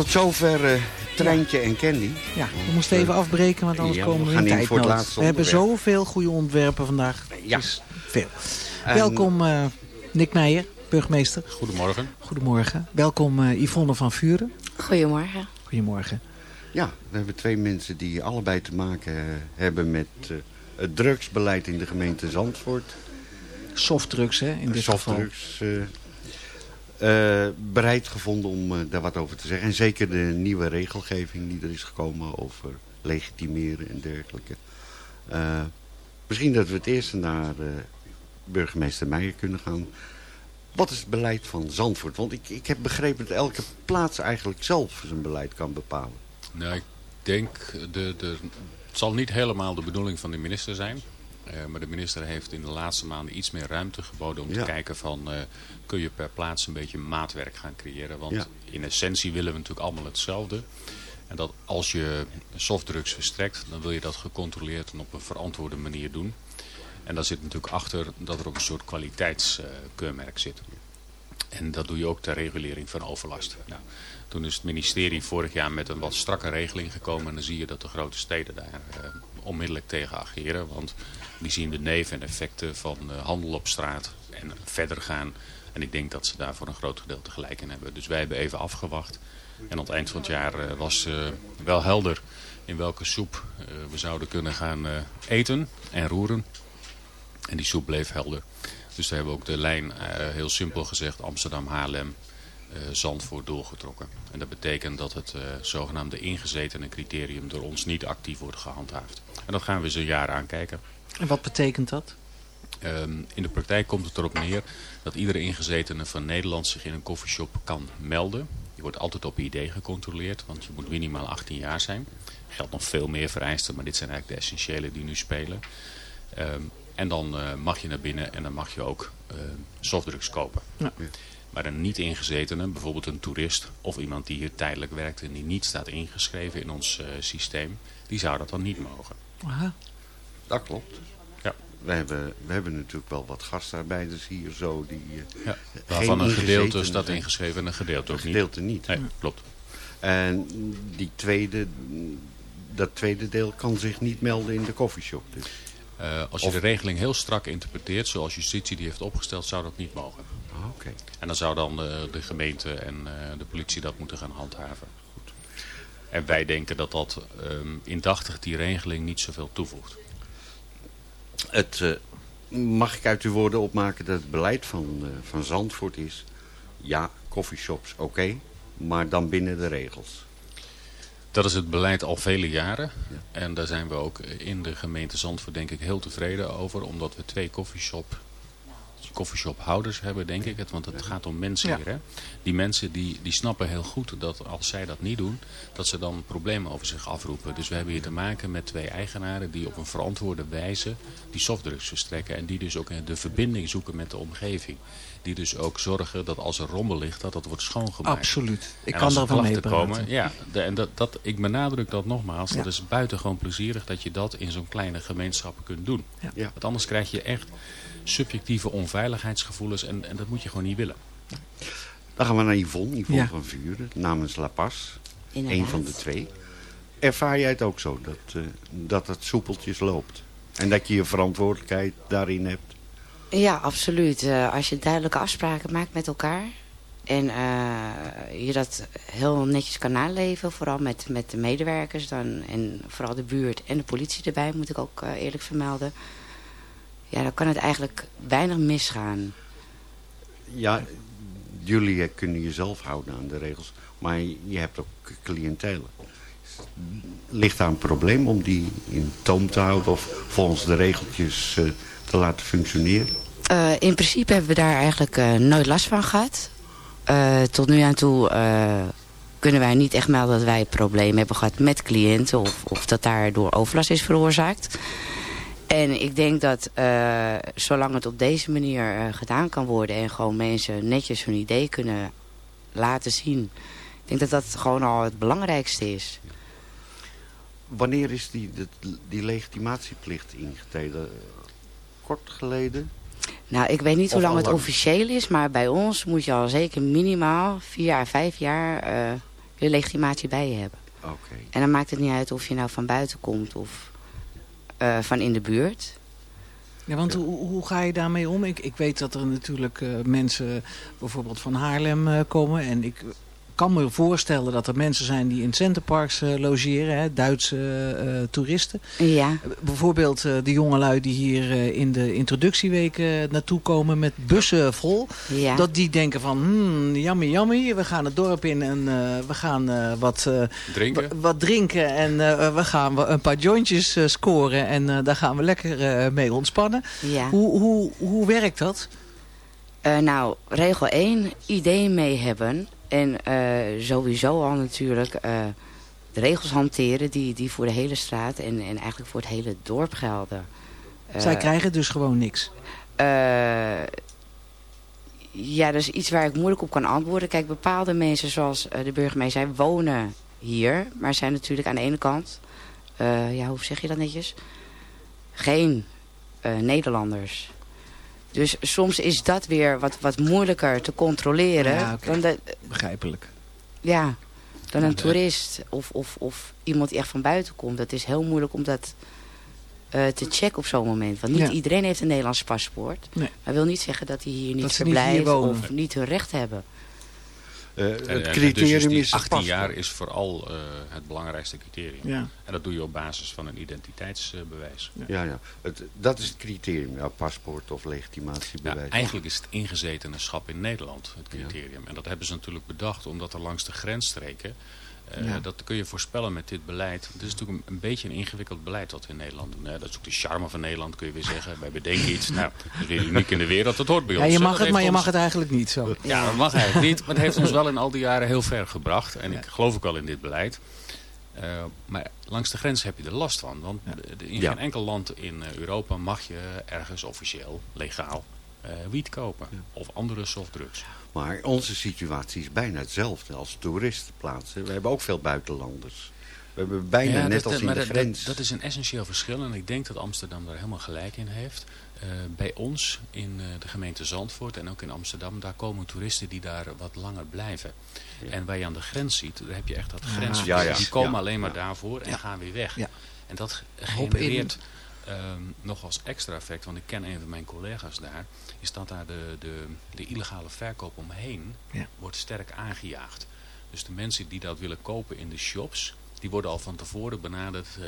Speaker 3: Tot zover eh, Treintje en Candy.
Speaker 7: Ja, we moesten even afbreken, want anders
Speaker 3: Ja,
Speaker 7: komen
Speaker 3: we
Speaker 7: in
Speaker 3: voor het laatste
Speaker 7: We hebben zoveel goede onderwerpen vandaag.
Speaker 3: Ja.
Speaker 7: Dus veel.
Speaker 3: En-
Speaker 7: Welkom, eh, Nick Meijer. burgemeester.
Speaker 14: Goedemorgen.
Speaker 7: Goedemorgen. Welkom eh, Yvonne van Vuren.
Speaker 15: Goedemorgen.
Speaker 7: Goedemorgen.
Speaker 8: Ja, we hebben twee mensen die allebei te maken hebben met eh, het drugsbeleid in de gemeente Zandvoort.
Speaker 7: Softdrugs, hè, in dit geval.
Speaker 8: Softdrugs. Eh, bereid gevonden om eh, daar wat over te zeggen. En zeker de nieuwe regelgeving die er is gekomen over legitimeren en dergelijke. Eh, misschien dat we het eerst naar burgemeester Meijer kunnen gaan. Wat is het beleid van Zandvoort? Want ik, ik heb begrepen dat elke plaats eigenlijk zelf zijn beleid kan bepalen.
Speaker 14: Nou, ik denk, de, de, het zal niet helemaal de bedoeling van de minister zijn. Eh, maar de minister heeft in de laatste maanden iets meer ruimte geboden om
Speaker 8: Ja.
Speaker 14: te kijken van... eh, kun je per plaats een beetje maatwerk gaan creëren. Want
Speaker 8: Ja.
Speaker 14: in essentie willen we natuurlijk allemaal hetzelfde. En dat als je softdrugs verstrekt, dan wil je dat gecontroleerd en op een verantwoorde manier doen. En daar zit natuurlijk achter dat er ook een soort kwaliteitskeurmerk zit. En dat doe je ook ter regulering van overlast. Toen is het ministerie vorig jaar met een wat strakke regeling gekomen. En dan zie je dat de grote steden daar eh, onmiddellijk tegen ageren. Want die zien de neveneffecten van eh, handel op straat en verder gaan. En ik denk dat ze daar voor een groot gedeelte gelijk in hebben. Dus wij hebben even afgewacht. En aan het eind van het jaar eh, was eh, wel helder in welke soep we zouden kunnen gaan eten en roeren. En die soep bleef helder. Dus daar hebben we ook de lijn eh, heel simpel gezegd Amsterdam, Haarlem, eh, Zandvoort doorgetrokken. En dat betekent dat het eh, zogenaamde ingezetene criterium door ons niet actief wordt gehandhaafd. En dat gaan we een jaar aankijken.
Speaker 7: En wat betekent dat?
Speaker 14: Ehm, in de praktijk komt het erop neer dat iedere ingezetene van Nederland zich in een koffieshop kan melden. Je wordt altijd op ID gecontroleerd, want je moet minimaal 18 jaar zijn. Er geldt nog veel meer vereisten, maar dit zijn eigenlijk de essentiële die nu spelen. Ehm, en dan eh, mag je naar binnen en dan mag je ook eh, softdrugs kopen.
Speaker 7: Ja.
Speaker 14: Maar een niet-ingezetene, bijvoorbeeld een toerist of iemand die hier tijdelijk werkt en die niet staat ingeschreven in ons eh, systeem, die zou dat dan niet mogen.
Speaker 7: Aha.
Speaker 8: Dat klopt.
Speaker 14: Ja.
Speaker 8: We hebben, we hebben natuurlijk wel wat gastarbeiders hier zo die...
Speaker 14: Ja, waarvan een gedeelte staat ingeschreven en een gedeelte ook
Speaker 8: Een
Speaker 14: niet.
Speaker 8: gedeelte niet.
Speaker 14: Nee, klopt.
Speaker 8: En die tweede, dat tweede deel kan zich niet melden in de koffieshop. Dus.
Speaker 14: Eh, als je
Speaker 8: Of-
Speaker 14: de regeling heel strak interpreteert, zoals justitie die heeft opgesteld, zou dat niet mogen.
Speaker 8: Ah, Oké.
Speaker 14: En dan zou dan de, de gemeente en eh, de politie dat moeten gaan handhaven. Goed. En wij denken dat dat ehm, indachtig die regeling niet zoveel toevoegt.
Speaker 8: Het, eh, mag ik uit uw woorden opmaken dat het beleid van, eh, van Zandvoort is... Ja, koffieshops, oké, maar dan binnen de regels.
Speaker 14: Dat is het beleid al vele jaren. En daar zijn we ook in de gemeente Zandvoort denk ik heel tevreden over. Omdat we twee koffieshop, koffieshophouders hebben denk ik. Het, want het gaat om mensen
Speaker 7: Ja.
Speaker 14: hier. Hè? Die mensen die, die snappen heel goed dat als zij dat niet doen. Dat ze dan problemen over zich afroepen. Dus we hebben hier te maken met twee eigenaren die op een verantwoorde wijze die softdrugs verstrekken. En die dus ook de verbinding zoeken met de omgeving. Die dus ook zorgen dat als er rommel ligt dat dat wordt schoongemaakt.
Speaker 7: Absoluut. Ik
Speaker 14: En
Speaker 7: kan daarvan
Speaker 14: klachten
Speaker 7: meepraten.
Speaker 14: komen, ja, de- en dat, dat, ik benadruk dat nogmaals.
Speaker 7: Ja.
Speaker 14: Dat is buitengewoon plezierig dat je dat in zo'n kleine gemeenschap kunt doen.
Speaker 7: Ja.
Speaker 14: Want anders krijg je echt subjectieve onveiligheidsgevoelens en, en dat moet je gewoon niet willen.
Speaker 8: Dan gaan we naar Yvonne, Yvonne
Speaker 7: Ja.
Speaker 8: van Vuren, namens La Paz.
Speaker 15: Inderdaad.
Speaker 8: Een van de twee. Ervaar jij het ook zo, dat, eh, dat het soepeltjes loopt? En dat je je verantwoordelijkheid daarin hebt?
Speaker 15: Ja, absoluut. Eh, als je duidelijke afspraken maakt met elkaar... en eh, je dat heel netjes kan naleven... vooral met, met de medewerkers dan, en vooral de buurt en de politie erbij... moet ik ook eerlijk vermelden. Ja, dan kan het eigenlijk weinig misgaan.
Speaker 8: Ja, jullie kunnen jezelf houden aan de regels, maar je hebt ook cliëntelen. Ligt daar een probleem om die in toom te houden of volgens de regeltjes eh, te laten functioneren?
Speaker 15: Eh, in principe hebben we daar eigenlijk eh, nooit last van gehad. Eh, tot nu aan toe kunnen wij niet echt melden dat wij problemen hebben gehad met cliënten... of, of dat daardoor overlast is veroorzaakt. En ik denk dat eh, zolang het op deze manier eh, gedaan kan worden... en gewoon mensen netjes hun idee kunnen laten zien... ik denk dat dat gewoon al het belangrijkste is.
Speaker 8: Wanneer is die, die legitimatieplicht ingetreden? Kort geleden?
Speaker 15: Nou, ik weet niet
Speaker 8: Of
Speaker 15: hoe lang het
Speaker 8: lang?
Speaker 15: officieel is, maar bij ons moet je al zeker minimaal vier à vijf jaar eh, je legitimatie bij je hebben.
Speaker 8: Oké.
Speaker 15: En dan maakt het niet uit of je nou van buiten komt of eh, van in de buurt.
Speaker 7: Ja, want Hoe, hoe ga je daarmee om? Ik, ik weet dat er natuurlijk eh, mensen bijvoorbeeld van Haarlem eh, komen. En ik kan me voorstellen dat er mensen zijn die in centerparks eh, logeren. Hè, Duitse eh, toeristen.
Speaker 15: Ja.
Speaker 7: Bijvoorbeeld eh, de jongelui die hier eh, in de introductieweek eh, naartoe komen met bussen vol.
Speaker 15: Ja.
Speaker 7: Dat die denken van, hmm, jammer, jammer. We gaan het dorp in en eh, we gaan eh, wat, eh,
Speaker 9: Drinken.
Speaker 7: wa- wat drinken. En eh, we gaan een paar jointjes eh, scoren. En eh, daar gaan we lekker eh, mee ontspannen.
Speaker 15: Ja.
Speaker 7: Hoe, hoe, hoe werkt dat?
Speaker 15: Eh, nou, regel 1, ideeën mee hebben. En eh, sowieso al natuurlijk eh, de regels hanteren die, die voor de hele straat en, en eigenlijk voor het hele dorp gelden. Eh,
Speaker 7: Zij krijgen dus gewoon niks.
Speaker 15: ja, dat is iets waar ik moeilijk op kan antwoorden. Kijk, bepaalde mensen, zoals de burgemeester wonen hier. Maar zijn natuurlijk aan de ene kant, ja, hoe zeg je dat netjes? Geen Nederlanders. Dus soms is dat weer wat, wat moeilijker te controleren.
Speaker 7: Ja,
Speaker 15: dan, de,
Speaker 7: Begrijpelijk.
Speaker 15: ja, dan een toerist of, of, of iemand die echt van buiten komt. Dat is heel moeilijk om dat eh, te checken op zo'n moment. Want niet
Speaker 7: Ja.
Speaker 15: iedereen heeft een Nederlands paspoort.
Speaker 7: Nee.
Speaker 15: Dat wil niet zeggen dat die hier niet
Speaker 7: Dat ze niet hier
Speaker 15: verblijven
Speaker 7: wonen.
Speaker 15: of niet hun recht hebben.
Speaker 8: Eh, het criterium
Speaker 14: dus is die
Speaker 8: is het
Speaker 14: 18
Speaker 8: paspoort.
Speaker 14: jaar is vooral eh, het belangrijkste criterium.
Speaker 7: Ja.
Speaker 14: En dat doe je op basis van een identiteitsbewijs.
Speaker 8: Ja, ja. Het, dat is het criterium. Ja, paspoort of
Speaker 14: Ja,
Speaker 8: legitimatiebewijs.
Speaker 14: eigenlijk is het ingezetenschap in Nederland het criterium. En dat hebben ze natuurlijk bedacht omdat er langs de grensstreken... eh,
Speaker 7: Ja.
Speaker 14: Dat kun je voorspellen met dit beleid. Het is natuurlijk een, een beetje een ingewikkeld beleid wat we in Nederland doen. Hè. Dat is ook de charme van Nederland, kun je weer zeggen. Wij bedenken iets. Nou, dat is weer uniek in de wereld. Dat hoort bij
Speaker 7: Ja,
Speaker 14: ons.
Speaker 7: je
Speaker 14: hè.
Speaker 7: mag het, maar je mag het eigenlijk niet zo.
Speaker 14: ja, dat mag eigenlijk niet. Maar het heeft ons wel in al die jaren heel ver gebracht. En ik geloof ook wel in dit beleid. Eh, maar langs de grens heb je er last van. Want in
Speaker 8: Ja.
Speaker 14: geen enkel land in eh, Europa mag je ergens officieel, legaal, eh wiet kopen. Of andere softdrugs.
Speaker 8: Maar onze situatie is bijna hetzelfde als toeristenplaatsen. We hebben ook veel buitenlanders. We hebben bijna
Speaker 14: Ja,
Speaker 8: net
Speaker 14: dat-
Speaker 8: als in
Speaker 14: maar
Speaker 8: de
Speaker 14: dat-
Speaker 8: grens.
Speaker 14: Dat, dat is een essentieel verschil. En ik denk dat Amsterdam daar helemaal gelijk in heeft. Eh, bij ons in eh, de gemeente Zandvoort en ook in Amsterdam, daar komen toeristen die daar wat langer blijven. En waar je aan de grens ziet, daar heb je echt dat
Speaker 8: Ah. Ja, ja.
Speaker 14: Die komen
Speaker 8: Ja.
Speaker 14: alleen maar
Speaker 8: Ja.
Speaker 14: daarvoor en
Speaker 8: Ja.
Speaker 14: gaan weer weg.
Speaker 7: Ja.
Speaker 14: En dat
Speaker 7: Hoop in.
Speaker 14: Ehm, nog als extra effect, want ik ken een van mijn collega's daar, is dat daar de, de, de illegale verkoop omheen
Speaker 7: Ja.
Speaker 14: wordt sterk aangejaagd. Dus de mensen die dat willen kopen in de shops, die worden al van tevoren benaderd, eh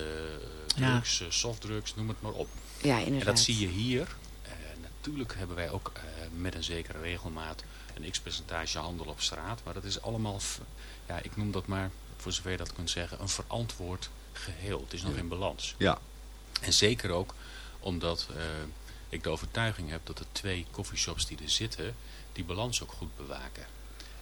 Speaker 14: drugs, eh, softdrugs, noem het maar op.
Speaker 15: Ja,
Speaker 14: En
Speaker 15: inderdaad.
Speaker 14: dat zie je hier. Eh, natuurlijk hebben wij ook eh, met een zekere regelmaat een x-percentage handel op straat. Maar dat is allemaal, ja, ik noem dat maar, voor zover je dat kunt zeggen, een verantwoord geheel. Het is nog in balans.
Speaker 8: Ja.
Speaker 14: En zeker ook omdat eh, ik de overtuiging heb dat de twee coffeeshops die er zitten, die balans ook goed bewaken.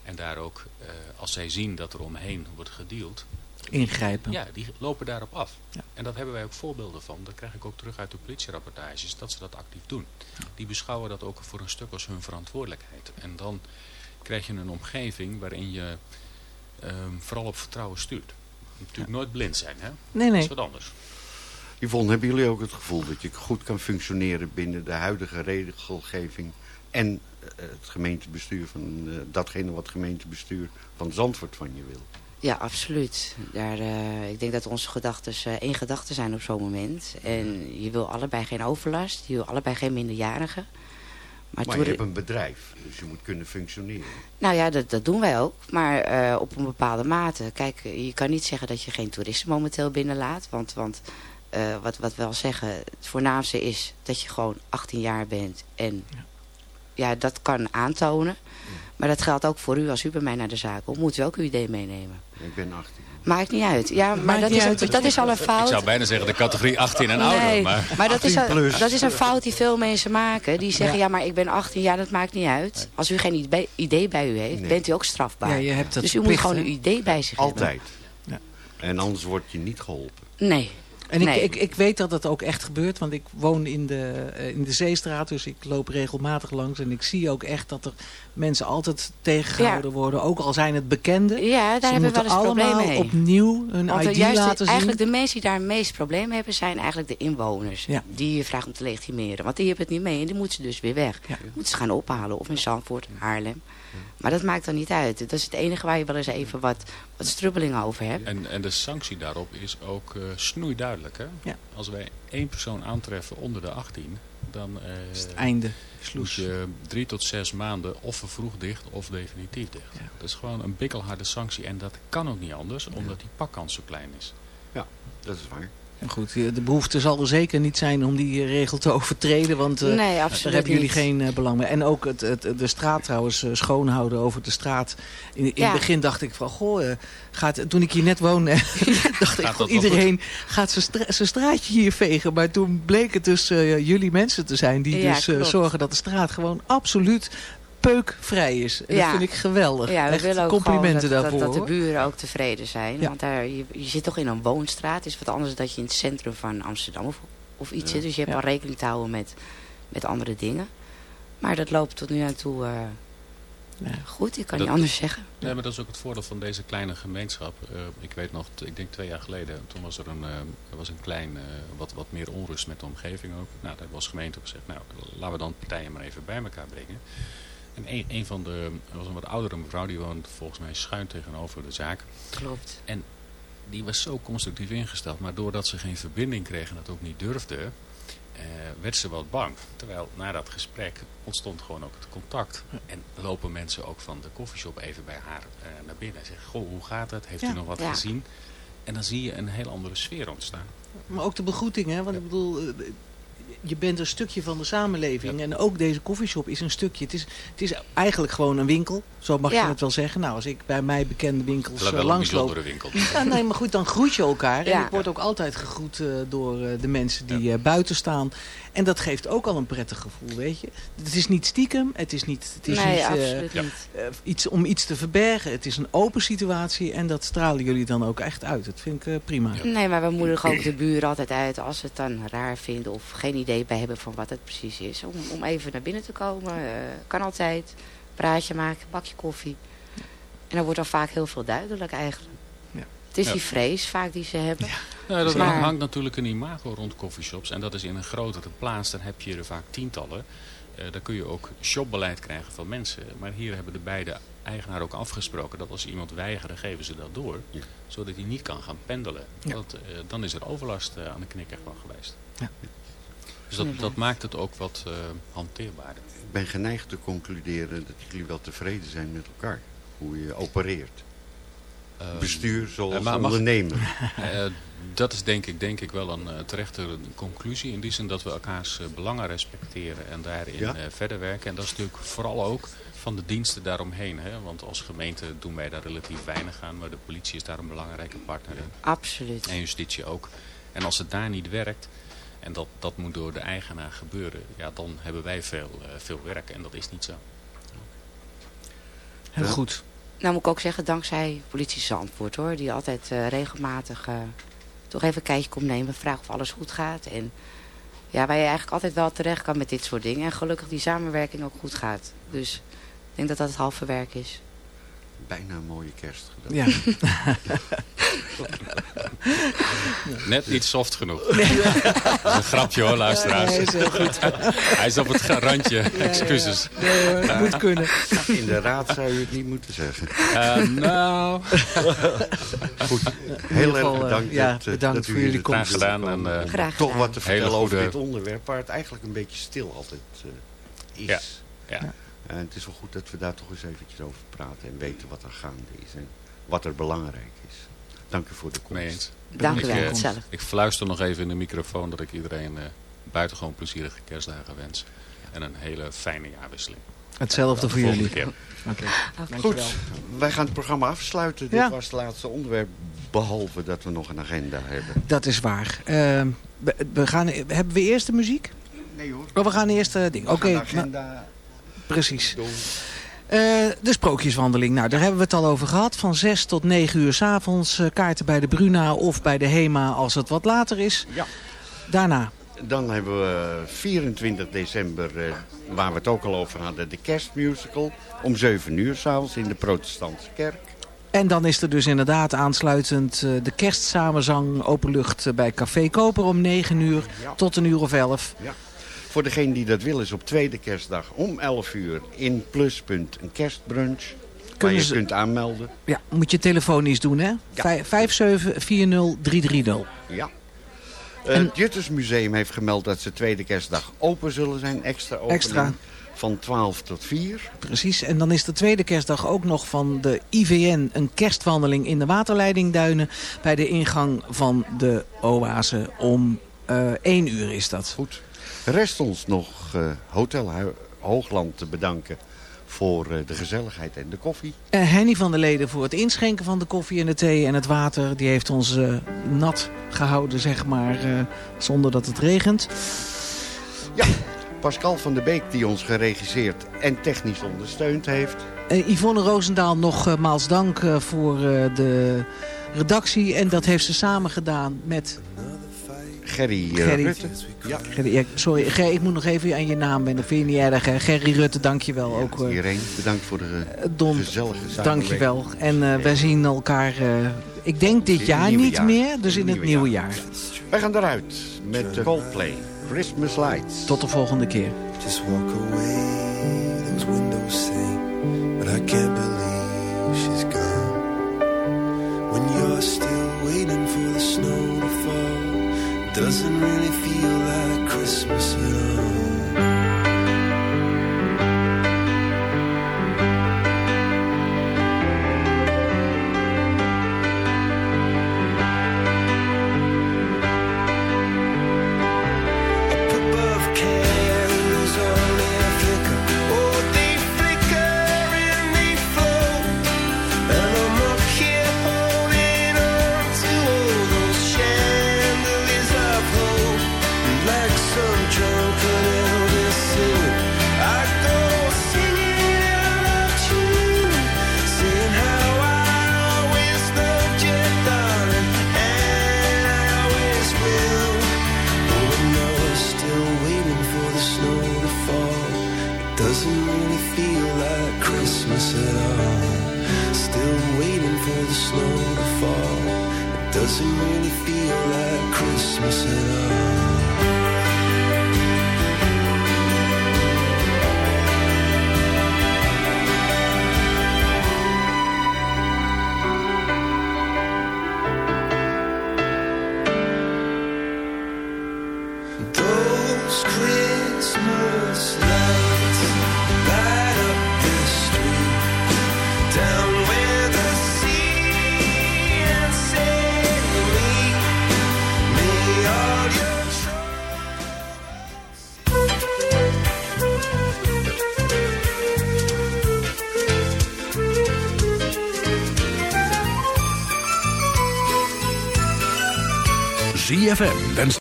Speaker 14: En daar ook, eh, als zij zien dat er omheen wordt gedeeld,
Speaker 7: Ingrijpen.
Speaker 14: ja, die lopen daarop af.
Speaker 7: Ja.
Speaker 14: En dat hebben wij ook voorbeelden van. Dat krijg ik ook terug uit de politierapportages, dat ze dat actief doen. Die beschouwen dat ook voor een stuk als hun verantwoordelijkheid. En dan krijg je een omgeving waarin je ehm, vooral op vertrouwen stuurt. Natuurlijk nooit blind zijn, hè?
Speaker 7: Nee, nee.
Speaker 14: Dat is wat anders.
Speaker 8: Yvonne, hebben jullie ook het gevoel dat je goed kan functioneren binnen de huidige regelgeving en eh, het gemeentebestuur van eh, datgene wat het gemeentebestuur van Zandvoort van je wil?
Speaker 15: Ja, absoluut. Daar, eh, ik denk dat onze gedachten één gedachte zijn op zo'n moment. En je wil allebei geen overlast. Je wil allebei geen minderjarigen. Maar,
Speaker 8: je hebt een bedrijf, dus je moet kunnen functioneren.
Speaker 15: Nou ja, dat, dat doen wij ook. Maar op een bepaalde mate. Kijk, je kan niet zeggen dat je geen toeristen momenteel binnenlaat. Want, want eh, wat, wat we al zeggen, het voornaamste is dat je gewoon 18 jaar bent. En ja, dat kan aantonen. Maar dat geldt ook voor u als u bij mij naar de zaak komt. Moet u ook uw idee meenemen.
Speaker 8: Ik ben 18.
Speaker 15: Maakt niet uit. Ja, maar
Speaker 7: Maakt
Speaker 15: dat is,
Speaker 7: uit.
Speaker 15: dat is al een fout.
Speaker 14: Ik zou bijna zeggen de categorie 18 en ouder.
Speaker 15: Nee,
Speaker 14: Maar...
Speaker 15: maar dat is,
Speaker 8: 18
Speaker 15: een, dat is een fout die veel mensen maken. Die zeggen, ja, maar ik ben 18 jaar, dat maakt niet uit. Als u geen idee, bij u heeft,
Speaker 8: Nee.
Speaker 15: bent u ook strafbaar.
Speaker 7: Ja, je hebt dat
Speaker 15: dus u moet gewoon uw idee bij zich hebben.
Speaker 8: Altijd. En anders word je niet geholpen.
Speaker 15: Nee.
Speaker 7: En ik,
Speaker 15: Nee.
Speaker 7: ik, ik weet dat dat ook echt gebeurt, want ik woon in de, eh, in de Zeestraat, dus ik loop regelmatig langs. En ik zie ook echt dat er mensen altijd tegengehouden worden, ook al zijn het bekenden.
Speaker 15: Ja, daar
Speaker 7: Ze
Speaker 15: hebben we
Speaker 7: moeten
Speaker 15: wel eens
Speaker 7: allemaal
Speaker 15: mee.
Speaker 7: opnieuw hun
Speaker 15: Want
Speaker 7: ID
Speaker 15: juist
Speaker 7: laten zien.
Speaker 15: eigenlijk de mensen die daar het meest probleem hebben, zijn eigenlijk de inwoners.
Speaker 7: Ja.
Speaker 15: Die je vraagt om te legitimeren. Want die hebben het niet mee en die moeten ze dus weer weg.
Speaker 7: Ja.
Speaker 15: Moeten ze gaan ophalen, of in Zandvoort, Haarlem. Maar dat maakt dan niet uit. Dat is het enige waar je wel eens even wat, wat strubbelingen over hebt.
Speaker 14: En, en de sanctie daarop is ook eh snoeiduidelijk. duidelijk. Hè?
Speaker 7: Ja.
Speaker 14: Als wij één persoon aantreffen onder de 18, dan eh,
Speaker 7: is het einde.
Speaker 14: moet
Speaker 7: Sloes.
Speaker 14: je drie tot zes maanden of vervroegd dicht of definitief dicht. Dat is gewoon een bikkelharde sanctie en dat kan ook niet anders, omdat die pakkans zo klein is.
Speaker 8: Ja, dat is waar.
Speaker 7: Goed, eh, de behoefte zal er zeker niet zijn om die eh, regel te overtreden. Want eh,
Speaker 15: Nee,
Speaker 7: daar hebben jullie
Speaker 15: niet.
Speaker 7: geen belang bij. En ook het, het, de straat trouwens, schoonhouden over de straat. In, in
Speaker 15: Ja.
Speaker 7: het begin dacht ik van, goh, gaat, toen ik hier net woonde, dacht ik,
Speaker 14: wel
Speaker 7: iedereen gaat zijn stra- zijn straatje hier vegen. Maar toen bleek het dus jullie mensen te zijn die
Speaker 15: Ja,
Speaker 7: dus zorgen dat de straat gewoon absoluut peukvrij is. En
Speaker 15: Ja.
Speaker 7: dat vind ik geweldig.
Speaker 15: Ja, we
Speaker 7: Echt
Speaker 15: willen ook
Speaker 7: complimenten
Speaker 15: dat,
Speaker 7: daarvoor.
Speaker 15: dat, dat de buren ook tevreden zijn.
Speaker 7: Ja.
Speaker 15: Want daar, je, je zit toch in een woonstraat. Het is wat anders dan dat je in het centrum van Amsterdam of, of iets
Speaker 7: Ja.
Speaker 15: zit. Dus je hebt
Speaker 7: Ja.
Speaker 15: wel rekening te houden met, met andere dingen. Maar dat loopt tot nu aan toe eh, goed. Ik kan
Speaker 14: Dat-
Speaker 15: niet anders zeggen.
Speaker 14: Nee, maar dat is ook het voordeel van deze kleine gemeenschap. Eh, ik weet nog, ik denk twee jaar geleden, toen was er een, eh, was een klein, wat, wat meer onrust met de omgeving ook. Nou, daar was gemeente op gezegd, nou, laten we dan partijen maar even bij elkaar brengen. En een, een van de, was een wat oudere mevrouw, die woont volgens mij schuin tegenover de zaak.
Speaker 15: Klopt.
Speaker 14: En die was zo constructief ingesteld, maar doordat ze geen verbinding kreeg en dat ook niet durfde, eh, werd ze wat bang. Terwijl na dat gesprek ontstond gewoon ook het contact. En lopen mensen ook van de koffieshop even bij haar eh, naar binnen en zeggen, goh, hoe gaat het? Heeft
Speaker 7: Ja.
Speaker 14: u nog wat
Speaker 7: Ja.
Speaker 14: gezien? En dan zie je een heel andere sfeer ontstaan.
Speaker 7: Maar ook de begroeting, hè? Want ik bedoel, eh, je bent een stukje van de samenleving. En ook deze koffieshop is een stukje. Het is, het is eigenlijk gewoon een winkel. Zo mag
Speaker 15: Ja.
Speaker 7: je het wel zeggen. Nou, als ik bij mij bekende winkels
Speaker 14: een
Speaker 7: langsloop.
Speaker 14: winkel.
Speaker 7: Ja, nee, maar goed, dan groet je elkaar. En ik word ook altijd gegroet eh, door eh, de mensen die eh, buiten staan. En dat geeft ook al een prettig gevoel, weet je. Het is niet stiekem. Het is niet, het is
Speaker 15: Nee,
Speaker 7: niet, eh,
Speaker 15: niet.
Speaker 7: eh, iets om iets te verbergen. Het is een open situatie. En dat stralen jullie dan ook echt uit. Dat vind ik eh, prima.
Speaker 15: Nee, maar we moedigen ook de buren altijd uit als ze het dan raar vinden of geen idee bij hebben van wat het precies is. Om, om even naar binnen te komen, eh, kan altijd. Praatje maken, bakje koffie. En dan wordt dan vaak heel veel duidelijk eigenlijk. Het is
Speaker 14: Ja.
Speaker 15: die vrees vaak die ze hebben.
Speaker 14: Nou, dat
Speaker 15: Maar-
Speaker 14: hangt natuurlijk een imago rond coffeeshops. En dat is in een grotere plaats. Dan heb je er vaak tientallen. Eh dan kun je ook shopbeleid krijgen van mensen. Maar hier hebben de beide eigenaren ook afgesproken dat als iemand weigert, geven ze dat door. Zodat hij niet kan gaan pendelen. Want, eh, dan is er overlast eh, aan de knikker van geweest.
Speaker 7: Ja.
Speaker 14: Dus dat, dat maakt het ook wat eh, hanteerbaarder.
Speaker 8: Ik ben geneigd te concluderen dat jullie wel tevreden zijn met elkaar. Hoe je opereert. Bestuur zoals
Speaker 14: Eh, maar mag-
Speaker 8: ondernemer.
Speaker 14: Eh, dat is denk ik, denk ik wel een eh, terechte conclusie. In die zin dat we elkaars belangen respecteren en daarin
Speaker 8: Ja.
Speaker 14: eh, verder werken. En dat is natuurlijk vooral ook van de diensten daaromheen. Hè? Want als gemeente doen wij daar relatief weinig aan. Maar de politie is daar een belangrijke partner in.
Speaker 15: Absoluut.
Speaker 14: En justitie ook. En als het daar niet werkt, en dat, dat moet door de eigenaar gebeuren. Ja, dan hebben wij veel, eh, veel werk. En dat is niet zo.
Speaker 7: Heel goed.
Speaker 15: Nou moet ik ook zeggen, dankzij politie Zandvoort hoor. Die altijd eh, regelmatig eh, toch even een kijkje komt nemen. Vragen of alles goed gaat. En ja, waar je eigenlijk altijd wel terecht kan met dit soort dingen. En gelukkig die samenwerking ook goed gaat. Dus ik denk dat dat het halve werk is.
Speaker 8: Bijna een mooie kerst gedaan.
Speaker 7: Ja.
Speaker 14: Net niet soft genoeg. Dat is een grapje hoor, luisteraars.
Speaker 7: Ja, nee, is heel goed.
Speaker 14: Hij is op het randje. Excuses.
Speaker 7: Nee hoor, moet kunnen.
Speaker 8: In de raad zou je het niet moeten zeggen.
Speaker 14: Eh, nou.
Speaker 8: Goed. Heel erg
Speaker 7: eh,
Speaker 8: bedankt.
Speaker 7: ja,
Speaker 8: dat, eh,
Speaker 7: bedankt
Speaker 8: dat u
Speaker 7: voor jullie komst.
Speaker 14: gedaan en, eh,
Speaker 15: Graag
Speaker 8: Toch wat te vertellen
Speaker 14: Hele
Speaker 8: over dit onderwerp waar het eigenlijk een beetje stil altijd eh, is.
Speaker 14: Ja.
Speaker 8: En het is wel goed dat we daar toch eens eventjes over praten en weten wat er gaande is en wat er belangrijk is. Dank u voor de komst.
Speaker 14: Mee eens.
Speaker 15: Dank u
Speaker 14: ik,
Speaker 15: wel,
Speaker 14: eh. Ik fluister nog even in de microfoon dat ik iedereen eh, buitengewoon plezierige kerstdagen wens. En een hele fijne jaarwisseling.
Speaker 7: Hetzelfde voor jullie.
Speaker 14: keer.
Speaker 7: Oké.
Speaker 8: Goed, wij gaan het programma afsluiten. Dit was het laatste onderwerp, behalve dat we nog een agenda hebben.
Speaker 7: Dat is waar. Ehm, we, we gaan, hebben we eerst de muziek?
Speaker 8: Nee hoor.
Speaker 7: Oh, we gaan eerst eh ding. Oké, nou,
Speaker 8: agenda
Speaker 7: precies. Eh, de sprookjeswandeling. Nou, daar hebben we het al over gehad. Van 6 tot 9 uur s'avonds. avonds kaarten bij de Bruna of bij de Hema als het wat later is.
Speaker 8: Ja.
Speaker 7: Daarna.
Speaker 8: Dan hebben we 24 december, eh, waar we het ook al over hadden, de kerstmusical. Om 7 uur s'avonds in de protestantse kerk.
Speaker 7: En dan is er dus inderdaad aansluitend eh, de kerstsamenzang openlucht eh, bij Café Koper om 9 uur
Speaker 8: Ja.
Speaker 7: tot een uur of 11.
Speaker 8: Ja. Voor degene die dat wil is op tweede kerstdag om 11 uur in Pluspunt een kerstbrunch. Waar
Speaker 7: Kunnen
Speaker 8: je
Speaker 7: ze-
Speaker 8: kunt aanmelden.
Speaker 7: Ja, moet je telefonisch doen hè?
Speaker 8: Ja.
Speaker 7: Vij- 5740330.
Speaker 8: Ja. Eh,
Speaker 7: En-
Speaker 8: Het Juttersmuseum heeft gemeld dat ze tweede kerstdag open zullen zijn. Extra opening
Speaker 7: Extra.
Speaker 8: van 12 tot 4.
Speaker 7: Precies, en dan is de tweede kerstdag ook nog van de IVN een kerstwandeling in de waterleidingduinen bij de ingang van de oase om eh 1 uur is dat.
Speaker 8: Goed. Rest ons nog eh, Hotel Hoogland te bedanken voor eh, de gezelligheid en de koffie.
Speaker 7: Eh, Henny van der Leden voor het inschenken van de koffie en de thee en het water. Die heeft ons nat gehouden, zeg maar, zonder dat het regent.
Speaker 8: Ja, Pascal van der Beek die ons geregisseerd en technisch ondersteund heeft.
Speaker 7: Yvonne Roosendaal nogmaals dank voor de redactie. En dat heeft ze samen gedaan met...
Speaker 8: Gerry, eh,
Speaker 7: Gerry.
Speaker 8: Rutte. Ja.
Speaker 7: Gerry, ja, sorry, Ger, ik moet nog even aan je naam wennen. Vind je niet erg, hè? Gerry Rutte, dankjewel. ook, eh,
Speaker 8: Iedereen, bedankt voor de eh,
Speaker 7: Don,
Speaker 8: gezellige samenwerking.
Speaker 7: dankjewel. En eh, wij zien elkaar, eh, ik denk dit
Speaker 8: In
Speaker 7: jaar niet
Speaker 8: jaar.
Speaker 7: meer. Dus
Speaker 8: In
Speaker 7: in
Speaker 8: het nieuwe
Speaker 7: nieuwe jaar.
Speaker 8: Wij gaan eruit met eh, Coldplay, Christmas Lights.
Speaker 7: Tot de volgende keer.
Speaker 6: Just walk away, those windows say, but I can't